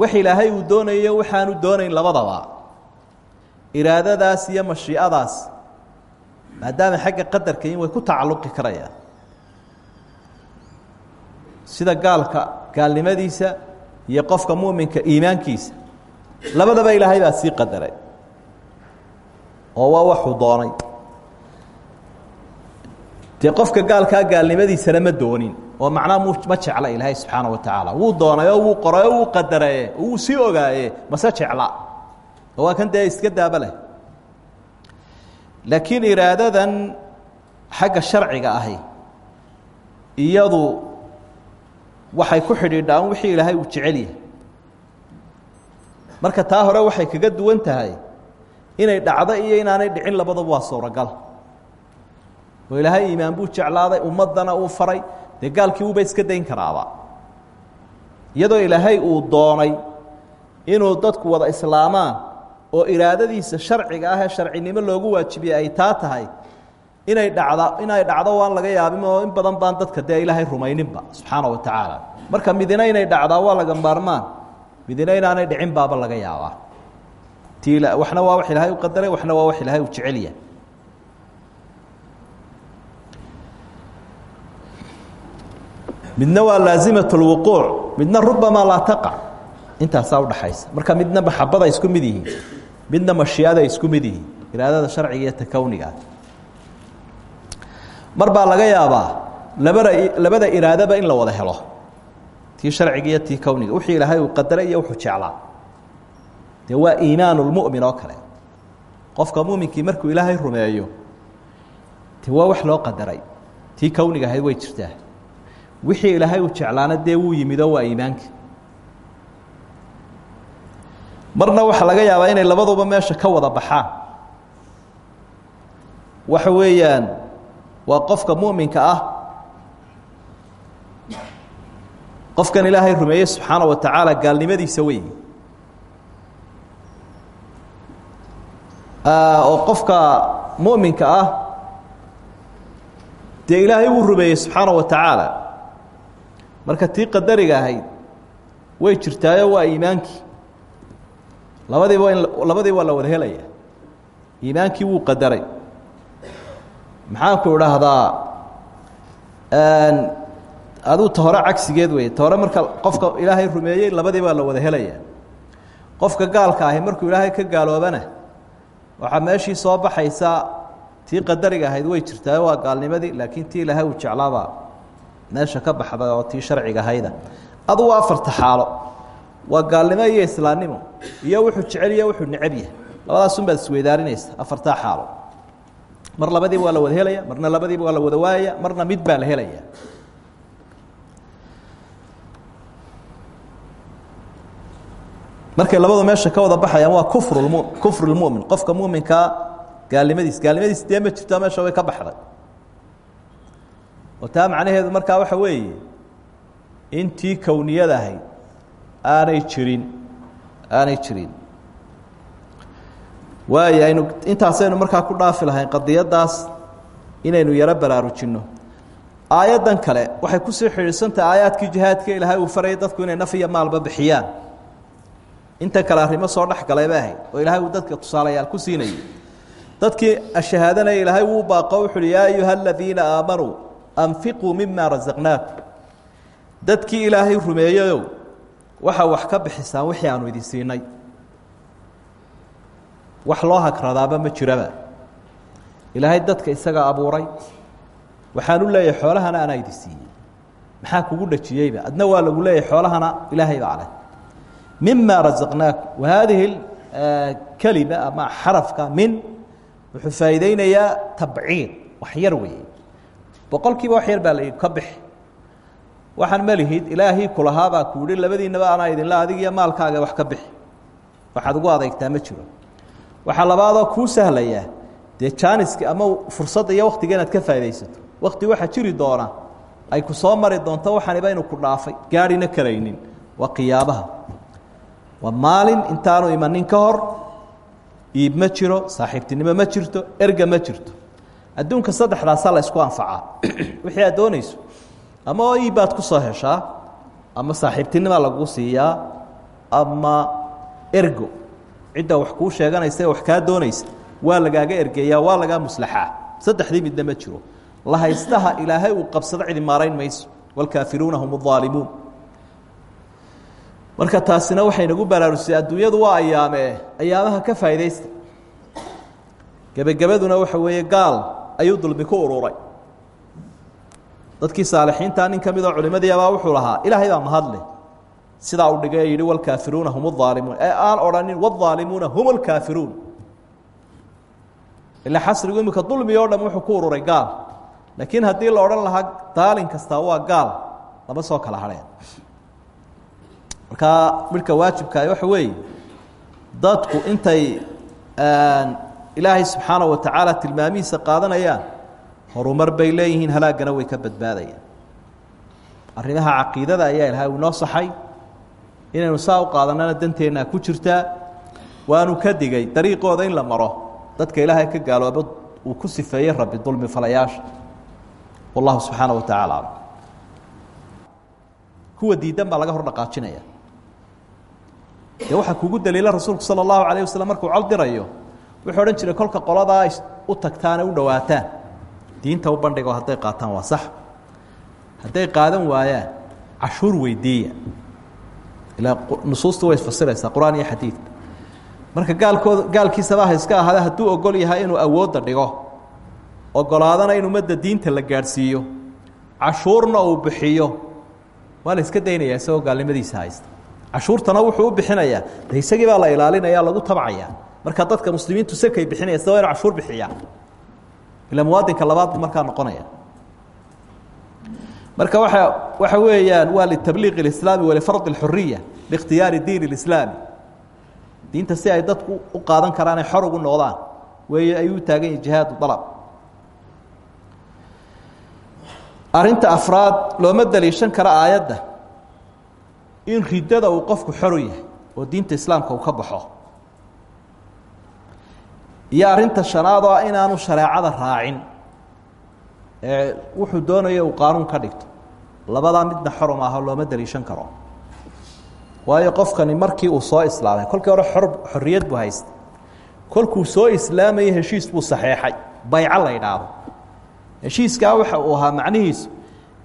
S1: Wax ilaahay uu doonayo waxaanu doonayn labadaba. Iraadadaas iyo mashiicadaas maadaama xagga qadarka in way ku tacalluqi karayaan. Sida gaalka gaalnimadiisa iyo qofka muminka iimaankiisa labadaba ilaahay baa sii qadaray oo waa waxuu doonay. Dee qofka gaalkaa gaalnimadiisana ma doonin oo macnaa mu ma jecla ilaahay subxaana wa tacaala. Wuu doonay oo wuu qoray oo wuu qadaraye oo wuu sii jecla? Waa kan dee iska daaba laakiin iraadadan xagga sharciga ahi iyadu waxay ku xidhiidhaan wixii ilaahay uu jecel yahay marka taa hore waxay kaga duwan tahay inay dhacdo iyo inaanay dhicin labadaba waa suuragal. Oo ilaahay iimaan buu jeclaaday ummaddana uu faray dee gaalkii uuba iska dayn karaaba. Iyadoo ilaahay uu doonay inuu dadku wada islaamaan oo iraadadiisa sharciga ah ee sharcinimo loogu waajibiyey ay taa tahay inay dhacda inay dhacdo waan laga yaabin in badan baan dadka dee ilaahay rumayninba subxaana wa tacaala marka midina inay dhacdaa waa laga maarmaan midina inaanay dhicin baaba laga yaabaa. Ti waxna waa wax ilaahay u qadaray waxna waa wax ilaahay u jecelya midna waa laazimaة اlwuquuc midna rubamaa laa taqac intaasaa udhaxaysa marka midna maxabada isku mid yihiin midna mashiiada isku mid yihiin iraadada sharciga iyo takowniga mar laga yaabaa labada labada iraadaba in la wada helo tii sharciga iyo tii kowniga wixii ilaahay uu qadaray iyo wuxuu jeclaa. Dee waa iimaan اlmu'min oo kale. Qofka muminkii markuu ilaahay rumeeyo de waa wax loo qadaray. Tii kowniga ahayd way jirtaa. Wixii ilaahay uu jeclaana dee wuu yimidoo waa iimaanka. Marna waxaa laga yaabaa inay labaduba meesha ka wada baxaan. Waxa weeyaan waa qofka muminka ah qofkan ilaahay rumeeyey subxaana wa tacaala gaalnimadiisa wey oo qofka muminka ah dee ilaahay wuu rumeeyey subxaana wa tacaala. Marka tii qadariga ahayd way jirtaayo waa iimaankii labadiiba in labadiiba waa la wada helaya. Iimaankii wuu qadaray. Maxaanku idhaahdaa aduu ta hore cagsigeed wey ta hore marka qofka ilaahay rumeeyey labadiiba waa la wada helaya. Qofka gaalka ahi markuu ilaahay ka gaaloobana waxaa meeshii soo baxaysa tii qadariga ahayd way jirtaayo waa gaalnimadii laakiin tii ilaahay uu jeclaabaa. Meesha ka baxda oo tii sharciga ahayda. Adu waa afarta xaalo. Waa gaalnimo iyo islaamnimo iyo wuxuu jecel iyo wuxuu necab yahay. Labadaasun baad isweydaarinaysa afartaa xaalo. Mar labadiiba waa la wada helaya marna labadiiba waa la wada waayaya marna mid baa la helaya markay labadu meesha ka wada baxayaan waa kufru lmumin qofka muminkaa gaalnimadiis gaalnimadiis dee ma jirto meesha way ka baxday. Oo taa macnaheedu markaa waxa weeye intii kowniyad ahayd aanay jirin aanay jirin. Waayo aynu intaasaynu markaa ku dhaafi lahayn qadiyaddaas inaynu yaro baraarujinno. Aayaddan kale waxay ku sii xidhiidsantahay aayaadkii jihaadka ilaahay uu farayay dadku inay naf iyo maalba bixiyaan inta kale arrimo soo dhex galay bay ahayd oo ilaahay uu dadka tusaalayaal ku siinayay. Dadkii ashahaadanaya ilaahay wuu baaqo wuxu uhi yaa ayuha aladiina aamanuu anfiquu mima rasaqnaakum dadkii ilaahay rumeeyeyow waxaa wax ka bixisaan wixii aanu idin siinay wax loo hagradaaba ma jiraba. Ilaahay dadka isaga abuuray. Waxaan u leeyahay xoolahana anaa idin siiyey maxaa kugu dhajiyeyba? Adna waa lagu leeyahay xoolahana ilaahay baa leh mima rasaqnaakum wa haadihi kelima ama xarafka min wuxuu faa'iideynayaa tabciid wax yar weeye boqol kiiba wax yar baa la ka bixi waxaan malihid ilaahii kulahaabaa ku yihi labadiinaba anaa idinla adig iyo maalkaaga wax ka bixi waxaad ugu adeegtaa ma jiro waxaa labaadoo kuu sahlayaa dee jaaniski ama fursadda iyo waktiga inaad ka faa'idaysato wakti waxaa jiri doona ay ku soo mari doonto waxaaniba inuu ku dhaafay gaadhina karaynin waa qiyaabaha waa maalin intaanu imanin ka hor iib ma jiro saaxiibtinimo ma jirto erga ma jirto. Adduunka saddexdaasa la ysku anfacaa. Wixii aad doonayso. Ama oo iibbaad ku soo heshaa ama saaxiibtinima lagu siiyaa ama ergo cidda wax kuu sheeganaysa ee wax kaa doonaysa waa lagaaga ergeeyaa waa lagaa muslaxaa. Saddexdii midna ma jiro. Lahaystaha ilaahay uu qabsado cidi maarayn mayso. Waalkaafiruuna hum aalimuun marka taasina waxay nagu baraarusay adduunyadu waa ayaamee ayaamaha ka faa'iidaysta gebagabaduna waxa weeye gaal ayuu dulmi ku ururay dadkii saalixiintaa nin ka midoo culimmadii abaa wuxuu lahaa ilaahay baa mahadle sidaa u dhigay yidhi walkaafiruuna hum aalimuun ee aan odhanin waاaalimuuna hum اlkaafiruun ila xasrigu imika dulmi oo dham wuxuu ku ururay gaal. Laakiin haddii la odhan lahaa daalin kastaa waa gaal lama soo kala hadheen markaa midhka waajibkaa waxa weeye dadku intay ilaahay subxaana wa tacaala tilmaamihiisa qaadanayaan horumar bay leeyihiin halaaggana way ka badbaadayaan. Arrimaha caqiidada ayaa ilahay inoo saxay inaynu saa u qaadanana danteennaa ku jirtaa waanu ka digay dariiqooda in la maro. Dadka ilaahay ka gaaloobo uu ku sifeeyey rabbi dulmi falayaasha. Wallahu subxaana wa tacaala kuwa diidan baa laga hor dhaqaajinaya dee waxaa kugu daliila rasuulku sala allahu calayh markuu col dirayo wuxuu odhan jiray kolka qoladaa u tagtaane u dhowaataan diinta u bandhigo hadday qaataan waa sax. Hadday qaadan waayaan cashuur weydiiya. Ilaa nusuustu way fasiraysaa qur'aan iyo xadiidka marka gaalkooda gaalkiisaba ha iska ahaada hadduu ogol yahay inuu awoodda dhigo ogolaadana in ummadda diinta la gaadhsiiyo cashuurna uu bixiyo waa iska daynayaa isagoo gaalnimadiisa haysta cashuurtana wuxuu u bixinayaa de isagii baa la ilaalinaya lagu tabcaya marka dadka muslimiintu sekay bixinaya sida waa inu cashuur bixiyaa ila muwaadinka labaad bu markaa noqonaya marka waa waxa weeyaan waa litabliiq اlislaami walifardi اxuriya liikhtiyaari diin اlislaami diinta si ay dadku u qaadan karaan ay xor ugu noqdaan weeye ayuu taagan yahi jihaadu dalab arrinta afraad looma daliishan karo aayadda in riddada uu qofku xoru yahay oo diinta islaamka uu ka baxo. Iyo arrinta shanaad oo ah inaanu raacin. Ee wuxuu doonayo uu qaanuun ka dhigto. Labadaa midna xoro maaha looma daliishan karo. Waayo qofkani markii uu soo islaamay kolkii hore xor xorriyad buu haystay. Kolkuu soo islaamayay heshiis buu saxeexay. Bayco la yidhaahdo. Heshiiskaa waxa uu ahaa macnihiisu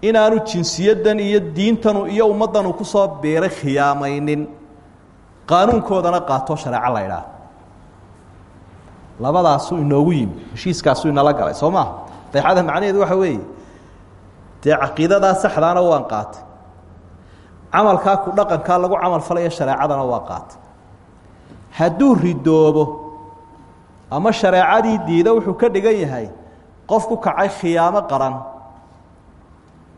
S1: inaanu jinsiyaddan iyo diintanu iyo ummaddanu ku soo biiray khiyaamaynin qaanuunkoodana qaato shareeco la ydhaah labadaasuu inoogu yimi heshiiskaasuu inala galay soo maaha baycada macnaheedu waxa weeye dee caqiidadaa saxdaana waan qaatay. Camalkaa ku dhaqankaa lagu camal falaya shareecadana waa qaatay. Hadduu ridoobo ama shareecadii diida wuxuu ka dhigan yahay qof ku kacay khiyaamo qaran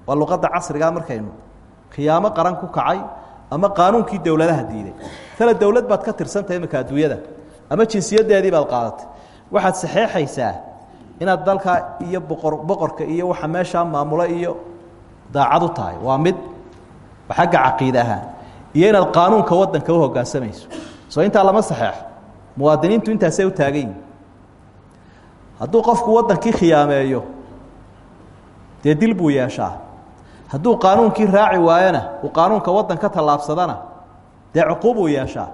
S1: waa luqadda casrigaa markaynu khiyaamo qaran ku kacay ama qaanuunkii dowladaha diiday. Tale dowlad baad ka tirsantahay iminka adduunyada ama jinsiyaddeedii baad qaadatay waxaad saxeexaysaa inaad dalka iyo boqor boqorka iyo waxa meeshaa maamulo iyo daacad u tahay. Waa mid xagga caqiide ahaan iyo inaad qaanuunka waddanka u hoggaansamayso soo intaa lama saxeexo muwaadiniintu intaasay u taagan yihiin hadduu qofku waddankii khiyaameeyo dee dil buu yeeshaa hadduu qaanuunkii raaci waayona uu qaanuunka waddan ka tallaabsadana dee cuquubuu yeeshaa.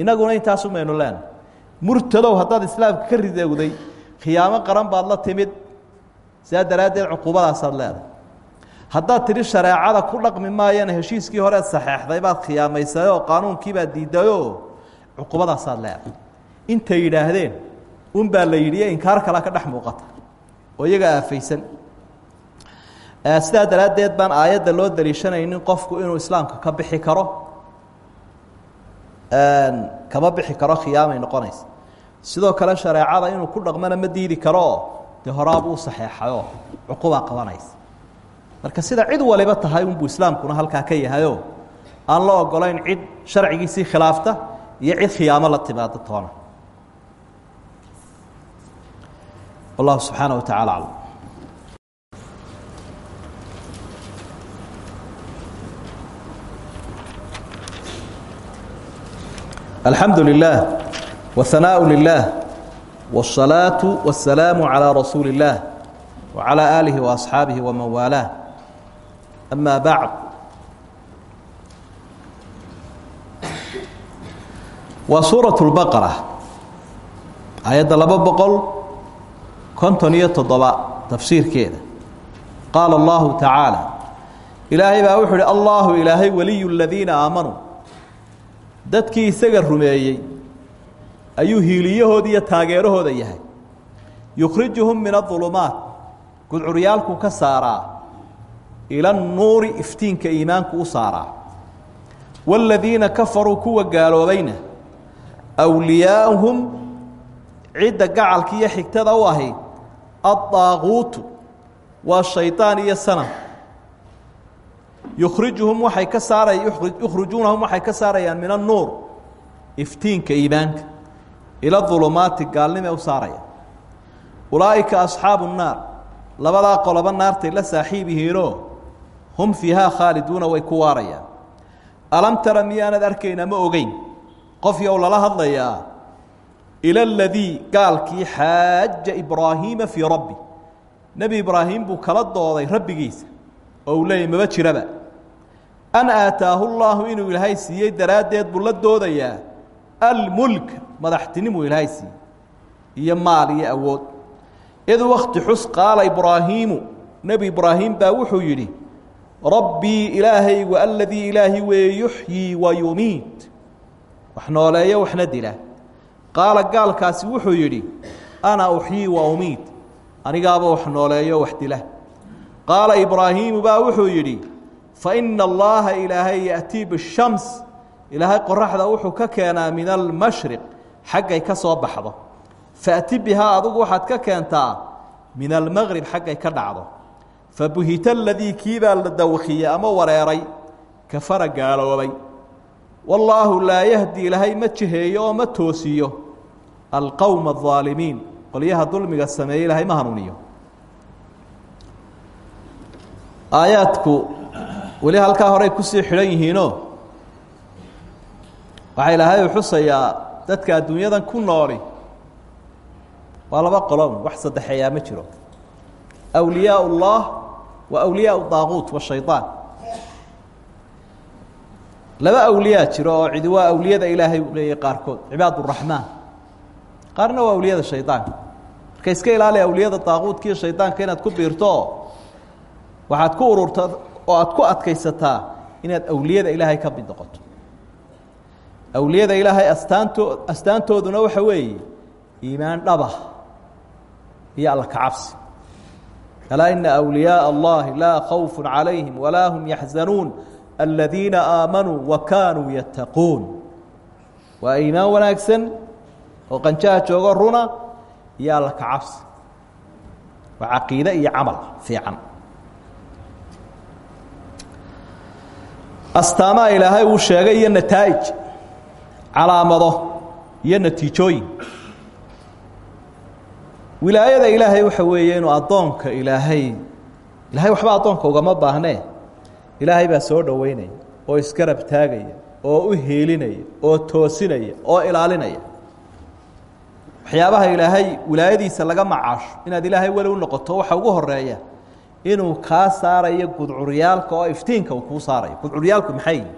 S1: Innaguna intaasu maynu leena murtadow haddaad islaamka ka ridowday khiyaamo qaran baad la timid. Sidaa daraaddeed cuquubadaasaad leedahay. Haddaad tidhi shareecada ku dhaqmi maayana heshiiskii horeed saxeexday baad khiyaamaysay oo qaanuunkiibaad diidayoo cuqubadaasaad leedahay. Intay yidhaahdeen unbaa la yidhi inkaar kalea ka dhex muuqata. Oo iyaga aafaysan sidaa daraaddeed baan aayadda loo daliishanaynin qofku inuu islaamka ka bixi karo. Kama bixi karo khiyaamay noqonaysa sidoo kale shareecada inuu ku dhaqmana ma diidi karooo dee horaabuu u saxeexayoo cuqubaa qabanaysa. Marka sida cid waliba tahay unbuu islaamkuna halkaa ka yahayoo aan la ogolayn cid sharcigiisii khilaafta iyo cid khiyaamo la timaado toona. Wallahu subxaana wa tacala aclam الحمد لله والثناء لله والصلاة والسلام على رسول الله وعلى آله وأصحابه ومن والاه أما بعد وسورة البقرة آيات لبا بقل كنتنية الضباء تفسير كده قال الله تعالى إلهي بأوحي الله إلهي ولي الذين آمنوا dadkii isaga rumeeyey ayuu hiiliyahooda iyo taageerahooda yahay. Yukhrijuhum min aulumaat gudcuryaalku ka saaraa. Ila nuuri iftiinka iimaanku u saaraa. Waaladiina kafaruu kuwa gaaloobayna. Wliyaauhum cidda gacalka iyo xigtada u ahayd. Addaaquutu. Waa shaydaan iyo sanam yukhrijuhum waxay ka saaray yukhrijuunahum waxay ka saarayaan min annuur iftiinka iimaanka ila dulumaati gaalnimay u saaraya ulaa'ika asxaabu nnaar labadaa qoloba naartay la saaxiib yihiinoo hum fiihaa khaaliduuna way ku waarayaan. Alam tara miyaanad arkayna ma ogeyn? Qof yow lala hadlayaa ila aladii gaalkii xaaja ibraahiima fii rabbi. Nebi ibraahim buu kala dooday rabbigiisa oo uu leeyay maba jiraba. An aataahu llaahu inuu ilaahay siiyey daraaddeed buu la doodayaa almulka madaxtinimuu ilaahay siiyey iyo maal iyo awood. Id wakti xus qaala ibraahiimu nebi ibraahim baa wuxuu yidhi rabbii ilaahaygu aladii ilaahi weeye yuxyii wa yumiit. Wax nooleeyo waxna dila. Qaala gaalkaasi wuxuu yidhi ana uxyii wa umiit. Anigaaba wax nooleeyo wax dila qaala ibraahiimu baa wuxuu yidhi faina allaaha ilaahay ya'tii bishams. Ilaahay qoraxda wuxuu ka keenaa min almashriq xaggay ka soo baxdo. Fa'ti bihaa adugu waxaad ka keentaa min almaqrib xaggay ka dhacdo. Fabuhita aladii kiibaa la dawakiyey ama wareeray kafara gaaloobay. Wallaahu laa yahdi ilaahay ma jiheeyo oo ma toosiyo. Alqowma aldaalimiin qolyaha dulmiga sameeye ilaahay ma hanuuniyo aayaadku weli halkaa horey kusii xidhan yihiinoo waxaa ilaahay xusayaa dadka adduunyadan ku nooli waa laba qolon wax saddexeeyaa ma jiro awliyaa اllah wa awliyaa daaquut washayطaan laba awliyaa jiro oo cidi waa awliyada ilaahay leeyay qaarkood cibaad الraxmaan qaarna waa awliyada shayطaanka marka iska ilaali awliyada daaquudka iyo shayطaanka inaad ku biirto waxaad ku ururta oo aad ku adkaysataa inaad awliyada ilaahay ka mid noqoto. Awliyada ilaahay astaanto astaantooduna waxa weeye iimaan dhaba iyo alla kacabsi alaa ina awliyaaء اllahi laa khawfu calayhim walaa hum yaxzanuun aladiina aamanuu wa kaanuu yattaquun. Waa iimaan wanaagsan oo qanjaha joogo runa iyo alla kacabsi waa caqiide iyo camal fiican astaamaha ilaahay uu sheegay iyo nataa'ij calaamado iyo natiijooyin. Wilaayada ilaahay waxa weeye inuu addoonka ilaahay ilaahay waxba addoonka ugama baahnee ilaahay baa soo dhoweynaya oo isgarab taagaya oo u heelinaya oo toosinaya oo ilaalinaya. Waxyaabaha ilaahay wilaayadiisa laga macaasho inaad ilaahay weli u noqoto waxa ugu horreeya inuu kaa saarayo gudcuryaalka oo iftiinka uu kuu saarayo. Gudcuryaalku maxay? Yihin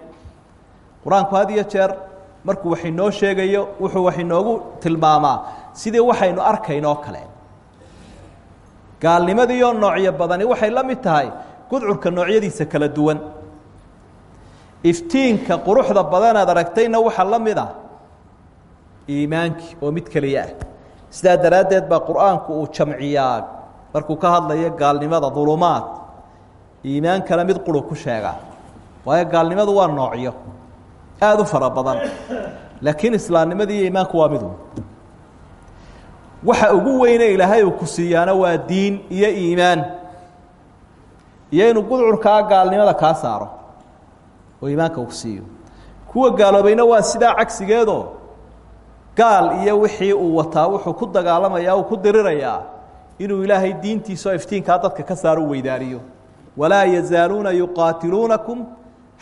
S1: qur'aanku had iyo jeer markuu wax inoo sheegayo wuxuu wax inoogu tilmaamaa sidii waxaynu arkaynoo kale. Gaalnimadiioo noocyo badani waxay la mid tahay gudcurka noocyadiisa kala duwan. Iftiinka quruxda badanaad aragtayna waxaa la mid ah iimaankii oo mid keliya ah. Sidaa daraaddeed baa qur'aanku uu jamciyaa markuu ka hadlayo gaalnimada dulumaad iimaankana mid quru ku sheegaa waayo gaalnimadu waa noocyo aada u fara badan laakiin islaamnimadii iyo iimaanku waa midu. Waxa ugu weyne ilaahay uu ku siiyaana waa diin iyo iimaan. Iyo inuu gudcurkaa gaalnimada kaa saaro oo iimaanka uu siiyo. Kuwa gaaloobayna waa sidaa cagsigeedoo gaal iyo wixii uu wataa wuxuu ku dagaalamayaa uu ku dirirayaa inuu ilaahay diintiisa oo iftiinkaa dadka ka saaro weydaariyo. Walaa yazaaluuna yuqaatiluunakum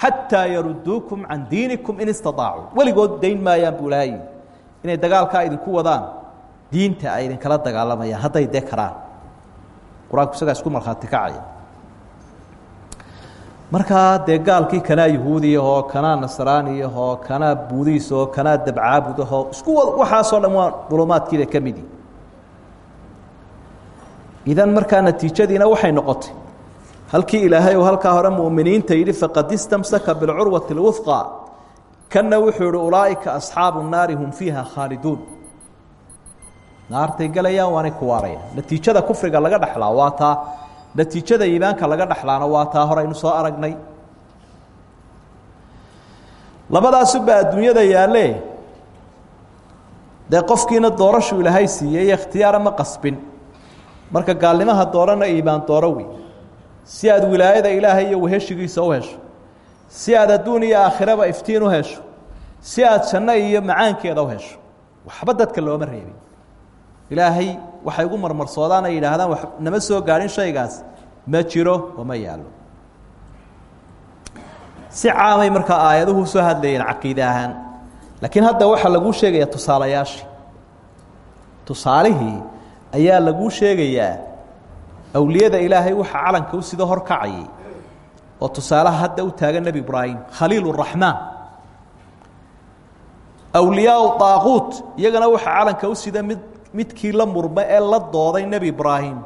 S1: xataa yaruduukum can diinikum in istaطaacuu weligood dayn maayaan buu inay dagaalkaa idinku wadaan. Diinta ay idinkala dagaalamayaan hadday dee karaan. Qur'aanku isagaa isku markhaati kacaya markaa dee gaalkii kanaa yahuudiyahoo kanaa nasraaniyahoo kanaa buudiisahoo kanaa dabcaabudahoo isku waxaasoo dhan waa dulumaadkiida ka idan markaa natiijadiina waxay noqotay. Halkii ilaahay uu halkaa hore muminiinta yidhi faqad istamsaka bilcurwati اlwufqa kanna wuxuu ihi ulaaئika naari hum fiiha khaaliduun. Naartay galayaan waanay ku waarayaan. Natiijada kufriga laga dhexlaa waa natiijada iimaanka laga dhexlaana waa hore aynu soo aragnay. Labadaasuba adduunyada yaalle. Dee qofkiina doorashu ilaahay siiyey ikhtiyaara ma qasbin marka gaalnimaha doorana iimaan dooro wey si aad wilaayada ilaahay iyo weheshigiisa u hesho. Si aad adduun iyo aakhiraba iftiin u hesho. Si aad janno iyo macaankeeda u hesho. Waxba dadka looma reebin. Ilaahay waxay ugu marmarsoodaan ay yidhaahdaan wax nama soo gaadhin shaygaas. Ma jiro oo ma si caamay markaa aayaduhu soo hadlayeen caqiide ahaan laakiin hadda waxaa laguu sheegayaa tusaalayaashii. Tusaalihii ayaa laguu sheegayaa awliyada ilaahay waxaa calanka u sida horkacayay oo tusaalaha hadda u taagan nebi ibraahim khaliil الraxmaan awliyaa daaquut iyagana waxaa calanka u sida mid midkii la murma ee la dooday nebi ibraahim.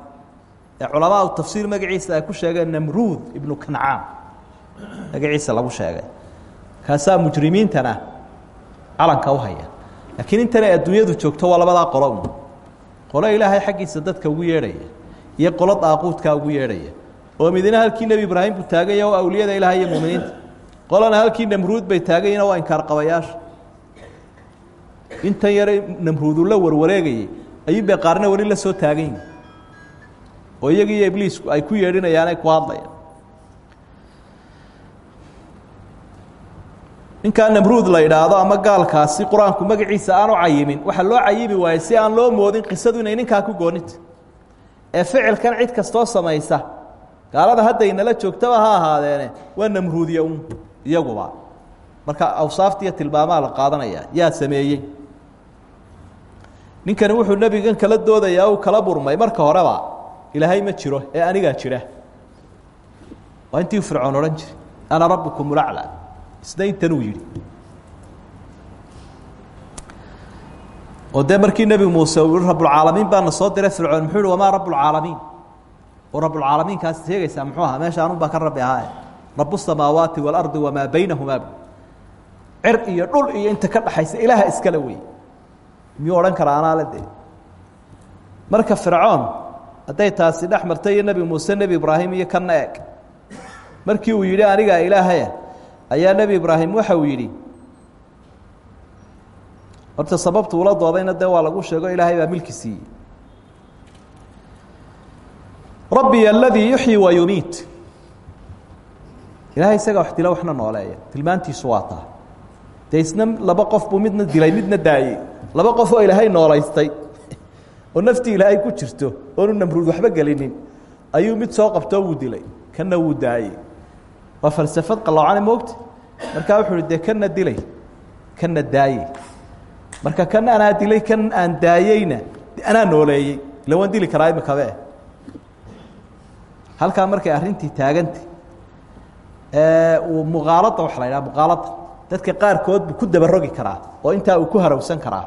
S1: Ee culamaa tafsiir magaciisa ay ku sheegeen namruud ibnu kancaan magaciisa lagu sheegay. Kaasaa mujrimiintana calanka u haya. Laakiin intanay adduunyadu joogto waa labadaa qolo qolo ilaahay xaggiisa dadka ugu yeedhaya iyo qolo daaquudkaa ugu yeedhaya. Oo midina halkii nebi ibraahim buu taaganya oo awliyada ilahay iyo muminiinta qolana halkii namruud bay taaganyina waa inkaar qabayaasha. Intan yare namruudu la warwareegayay ayuun bay qaarna weli la soo taagan yihiin oo iyagi iyo ibliisku ay ku yeedhinayaan ay ku hadlayaan ninkaa namruud la idhaahdo ama gaalkaasi qur'aanku magaciisa aanu cayimin. Waxaa loo cayimi waayey si aan loo moodin qisadu inay ninkaa ku goonita ee ficilkan cid kastoo samaysa gaalada haddaynala joogtaba ha ahaadeene waa namruudiya un iyaguba. Marka awsaaftiiyo tilmaamaha la qaadanaya yaa sameeyey. Ninkani wuxuu nebigan kala doodayaa uu kala burmay marka horeba ilaahay ma jiro ee anigaa jira. Waa intii fircoon odhan ana rabbukum ulaclى isnayntanuu yidhi. Oo dee markii nebi muuse u rabulcaalamiin baana soo diray fircoon muxuu yihi wamaa rabulcaalamiin oo rabulcaalamiinkaas sheegaysaa muxuu ahaa meesha anun baa ka rabbi ahaae rabu samaawaati waalardi wamaa baynahumaa cer iyo dhul iyo inta ka dhaxaysa ilaaha iskale wey miyuu odhan karaa anaale dee? Marka fircoon hadday taasi dhex martay iyo nebi muuse nebi ibraahim iyo kana eeg. Markii uu yidhi anigaa ilaahaya ayaa nebi ibraahim waxa uu yidhi horta sababtu ula doodayna dee waa lagu sheego ilaahay baa milki siiyey. Rabbiy aladii yuxyi wa yumiit. Ilahay isagaa wax dila waxna nooleeya tilmaantiisu waa taa. Dee isna laba qof buu midna dilay midna daayey. Laba qof oo ilaahay noolaystay oo naftii ilaahay ku jirto oonu namruud waxba gelinin ayuu mid soo qabtoo wuu dilay. Kanna wuu daayey waa falsafad qalloocane moogta. Markaa wuxuu uhi dee kana dilay kana daayey marka kan anaa dilay kan aan daayeyna anaa nooleeyey ila waan dili karaa imikabe halkaa markay arrintii taagantay uu muqaalada waxa la yidhaha muqaalada. Dadka qaarkood buu ku dabarogi karaa oo intaa uu ku harawsan karaa.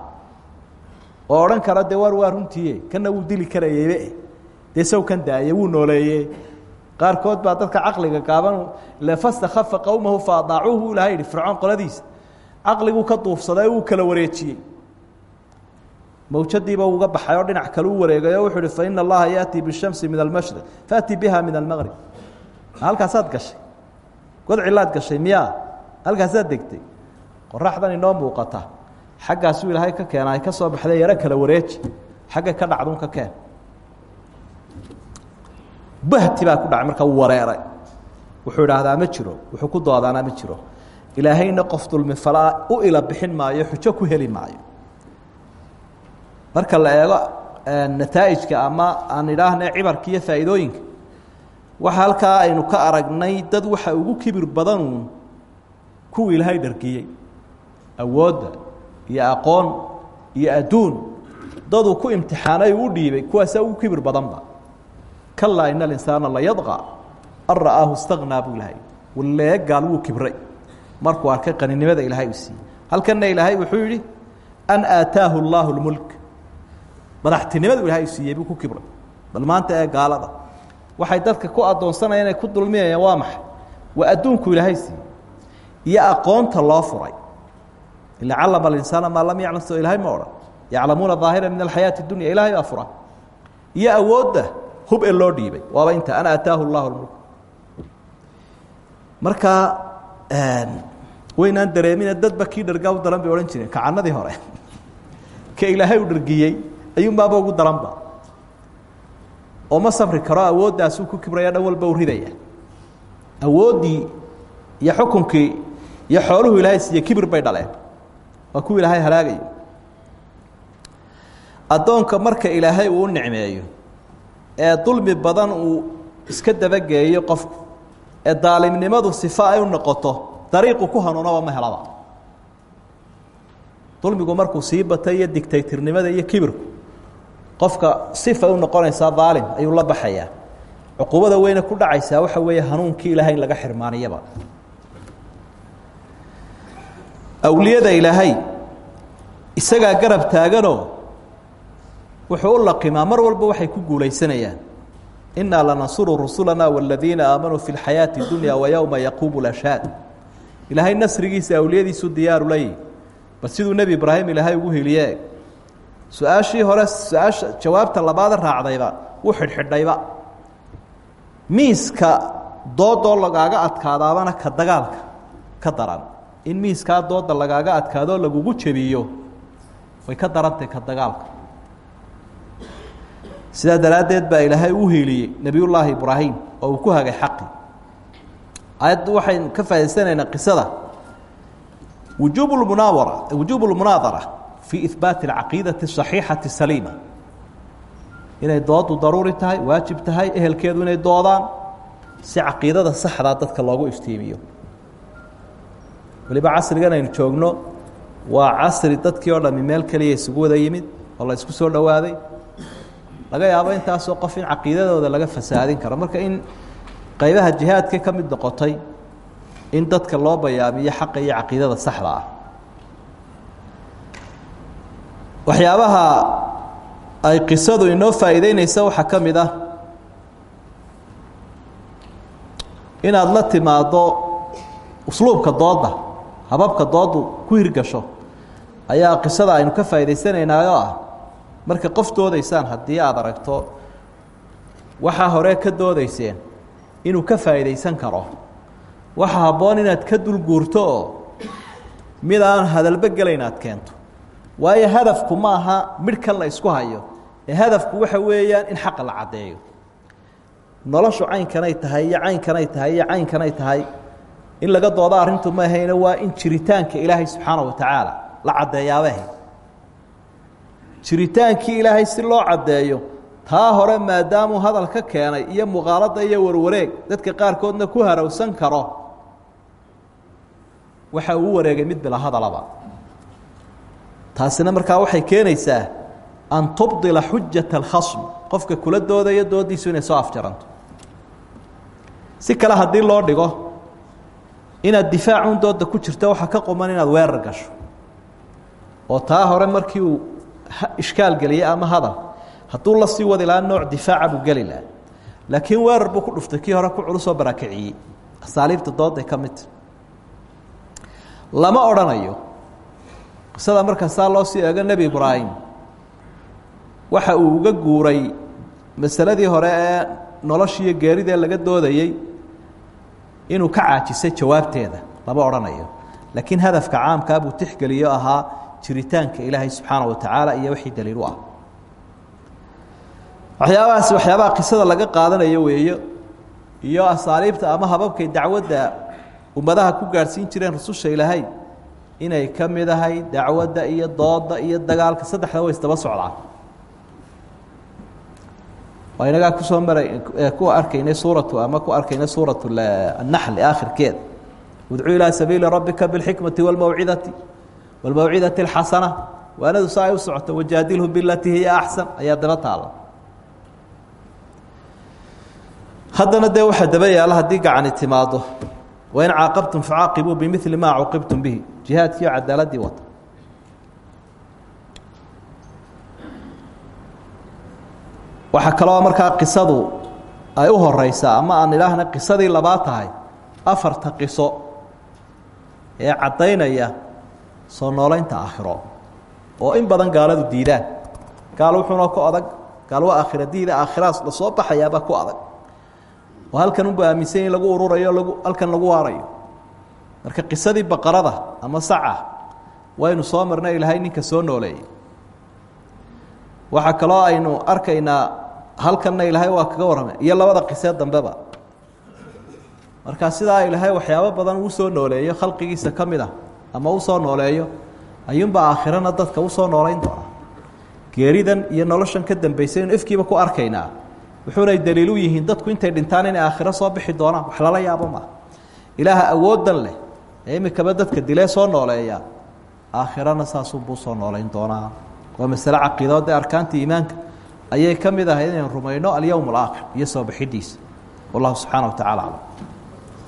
S1: Oo odhan kara dee waar waa runtiiye kana wuu dili karayeybe dee saw kan daaye wuu nooleeye qaarkood baa dadka caqliga gaaban lefastakhafa qowmahu fa adaacuuhu ilaha yihi fircoon qoladiisa caqliguu ka duufsaday wuu kala wareejiyey. Mawjadiiba uga baxay oo dhinac kale u wareegay oo wuxuu uhi fa ina allaha yaأtii bishamsi min almashriq faأti biha min almaqrib halkaasaad gashay. Godcilaad gashay miyaa? Halkaasaad degtay. Qoraxdan inoo muuqata. Xaggaasuu ilaahay ka keena ay ka soo baxday yaro kala wareeji. Xagga ka dhacdun ka keen bahti baa ku dhacay marka wareeray. Wuxuu idhaahdaa ma jiro. Wuxuu ku doodaana ma jiro. Ilaahayna qof dulmi falaa u ila bixin maayo xujo ku heli maayo. Marka la eego nataa'ijka ama aan idhaahna cibarka iyo faa'iidooyinka waxa halkaa aynu ka aragnay dad waxa ugu kibir badanuun kuwii ilaahay dhargiyey. Awoodda iyo aqoon iyo adduun daduu ku imtixaanay u dhiibay kuwaasaa ugu kibir badanba kalaa ina alinsaana layadqa an ra'aahu istagnaa buu ilahay waleegaal wuu kibray. Markuu arkay qaninimada ilaahay u siiyey. Halkanna ilaahay wuxuu yidhi an aataahu allaahu lmulk madaxtinimadu ilahay u ku kibray. Bal maanta ee gaalada waxay dadka ku addoonsanaya inay ku dulmiyayaan waa maxay? Waa adduunku ilaahay siiyey. Iyo aqoonta loo furay. Ila callama alinsaana maa lam yaclam soo ilahay ma odhan. Yaclamuuna daahira min alxayaati dunya ilahay baa fura. Iyo awoodda hub ee loo dhiibay. Waaba inta an aataahu llahu lmulk marka waynaan dareemine dadba kii dhargaa u daran bay odhan jireen. Kacanadii hore ka ilaahay u dhargiyey ayuunbaaba ugu daranba oo ma sabri karo awooddaasuu ku kibraya dhan walba u ridaya. Awooddii iyo xukunkii iyo xooluhu ilaahay siiye kibir bay dhaleen. Waa kuwa ilaahay halaagayo. Addoonka marka ilaahay uu u nicmeeyo ee dulmi badan uu iska dabageeyo qofku ee daalimnimadu sifo ay u noqoto dariiqu ku hanuunaba ma helaba. Dulmigu markuu sii batay iyo digtaytirnimada iyo kibirku qofka sifay u noqonaysaa daalim ayuu la baxayaa. Cuquubada weyne ku dhacaysaa waxa weeye hanuunkii ilaahay in laga xirmaaniyaba. Awliyada ilaahay isagaa garab taaganoo wuxuu u laqimaa mar walba waxay ku guulaysanayaan innaa lanansuru rusulana wاladiina aamanuu fi اlxayaaةi اdunya wayowma yaquumu اlashhaad ilaahay nasrigiisa awliyadiisu diyaaru layi bal siduu nebi ibraahim ilaahay ugu heliye su-aashii hore su-aasha jawaabta labaada raacdayba wuu xidhxidhayba miiska doodoo lagaaga adkaadaabana ka dagaalka ka daran in miiskaa dooda lagaaga adkaadoo lagugu jebiyo way ka darantay ka dagaalka sidaa daraaddeed baa ilaahay u hiiliyey nebiyullaahi ibraahim oo ku hagay xaqi. Ayaddu waxaynu ka faa'idaysanaynaa qisada. Wujuub lmunaawara wujuub lmunaadara fii ihbaati alcaqiidati asaxiixati saliima. Inay doodu daruuri tahay waajib tahay ehelkeedu inay doodaan si caqiidada saxdaa dadka loogu iftiimiyo. Weliba casrigan aynu joogno waa casri dadkii oo dhami meel keliya isugu wada yimid oo isku soo dhowaaday laga yaabo intaasoo qof in caqiidadooda laga fasaadin karo. Marka in qaybaha jihaadka ka mid noqotay in dadka loo bayaamiyo xaqa iyo caqiidada saxda ah. Waxyaabaha ay qisadu inoo faa'iideyneysa waxaa ka mid ah inaad la timaaddo usluubka dooda hababka doodu ku hirgasho ayaa qisada aynu ka faa'idaysanaynaayo ah marka qof doodaysaan haddii aada aragto waxaa hore ka doodayseen inuu ka faa'iidaysan karo. Waxa habboon inaad ka dulguurto oo mid aan hadalba gelayn aad keento. Waayo hadafku ma aha midhkan la isku hayo. Ee hadafku waxa weeyaan in xaqa la caddeeyo. Noloshu caynkanay tahay iyo caynkanay tahay iyo caynkanay tahay. In laga doodo arrintu ma ahayna waa in jiritaanka ilaahay subxaana wa tacaala la caddeeyaabahay jiritaankii ilaahay si loo caddeeyo taa hore maadaamuu hadal ka keenay iyo muuqaalada iyo warwareeg dadka qaarkoodna ku harawsan karo. Waxa uu wareegay mid bila hadalaba. Taasina markaa waxay keenaysaa an tubdila xujata alkhasm qofka kula doodaya doodiisu inay soo afjaranto. Si kale haddii loo dhigo inaad difaacun dooda ku jirto waxaa ka quman inaad weerar gasho. Oo taa hore markii uu ishkaal geliyey ama hadal hadduu la sii wadi lahaa nooc difaaca buu geli laakiin weerar buu ku dhuftay kii hore ku culusoo barakiciyey asaaliibta dooday ka midta lama odhanayo. Qisada markaa saa loo sii eego nebi ibraahim waxa uu uga guuray masaladii hore ee noloshiiyo geeridee laga doodayey inuu ka caajisay jawaabteeda. Lama odhanayo. Laakiin hadafka caamkaa buu tixgeliyo ahaa jiritaanka ilaahay subxaana wa tacaala iyo wixii daliil u ah. Waxyaabahaasi waxyaabaha qisada laga qaadanayo weeyo iyo asaaliibta ama hababkay dacwadda ummadaha ku gaadhsiin jireen rususha ilaahay inay ka mid ahay dacwadda iyo dooda iyo dagaalka saddexda way isdaba socdaan. Waa inagaa ku soo maray ku arkaynay suuratu ama ku arkaynay suuratu annaxli aakhirkeeda udcuu ilaa sabiili rabbika bilxikmati walmawcidati walmawcidati alxasana waanadu saa ay u socoto wajaadilhum bilatii hiya axsan ayaa daba haddana dee waxaa daba yaalla haddii gacani timaado wain caaqabtum facaaqibuu bimili maa cuqibtum bihi jihaadkiiyo cadaaladii wata waxaa kaloo markaa qisadu ay u horeysaa ama aan idhaahna qisadii labaad tahay afarta qiso ee caddaynaya soo noolaynta aakhiro oo in badan gaaladu diidaan. Gaal wuxuuna ku adag gaal waa aakhira diida aakhiraas la soo baxayaabaa ku adag. Oo halkan unba aaminsan in lagu ururayo lagu halkan lagu waarayo. Marka qisadii baqarada ama saca waynu soo marnay ilahay ninka soo nooleeyey waxaa kaloo aynu arkaynaa halkanna ilaahay waa kaga warramay iyo labada qisee dambeba. Markaa sidaa ilaahay waxyaabo badan uu soo nooleeyo khalqigiisa ka mid ah ama u soo nooleeyo ayuunbaa aakhirana dadka u soo noolayn doonaa geeridan iyo noloshan ka dambaysay inu ifkiiba ku arkaynaa. Wuxuunay daliil u yihiin dadku intay dhintaan inay aakhiro soo bixi doonaan. Wax lala yaabo maaha ilaaha awooddan leh ee imikaba dadka dilee soo nooleeya aakhirana saasuunbuu soo noolayn doonaa. Waa masale caqiidood ee arkaanta iimaanka. Ayay ka mid ahayd inaynu rumayno alyowm alaakhir iyo soo bixidiisa. Wallahu subxaana wa tacala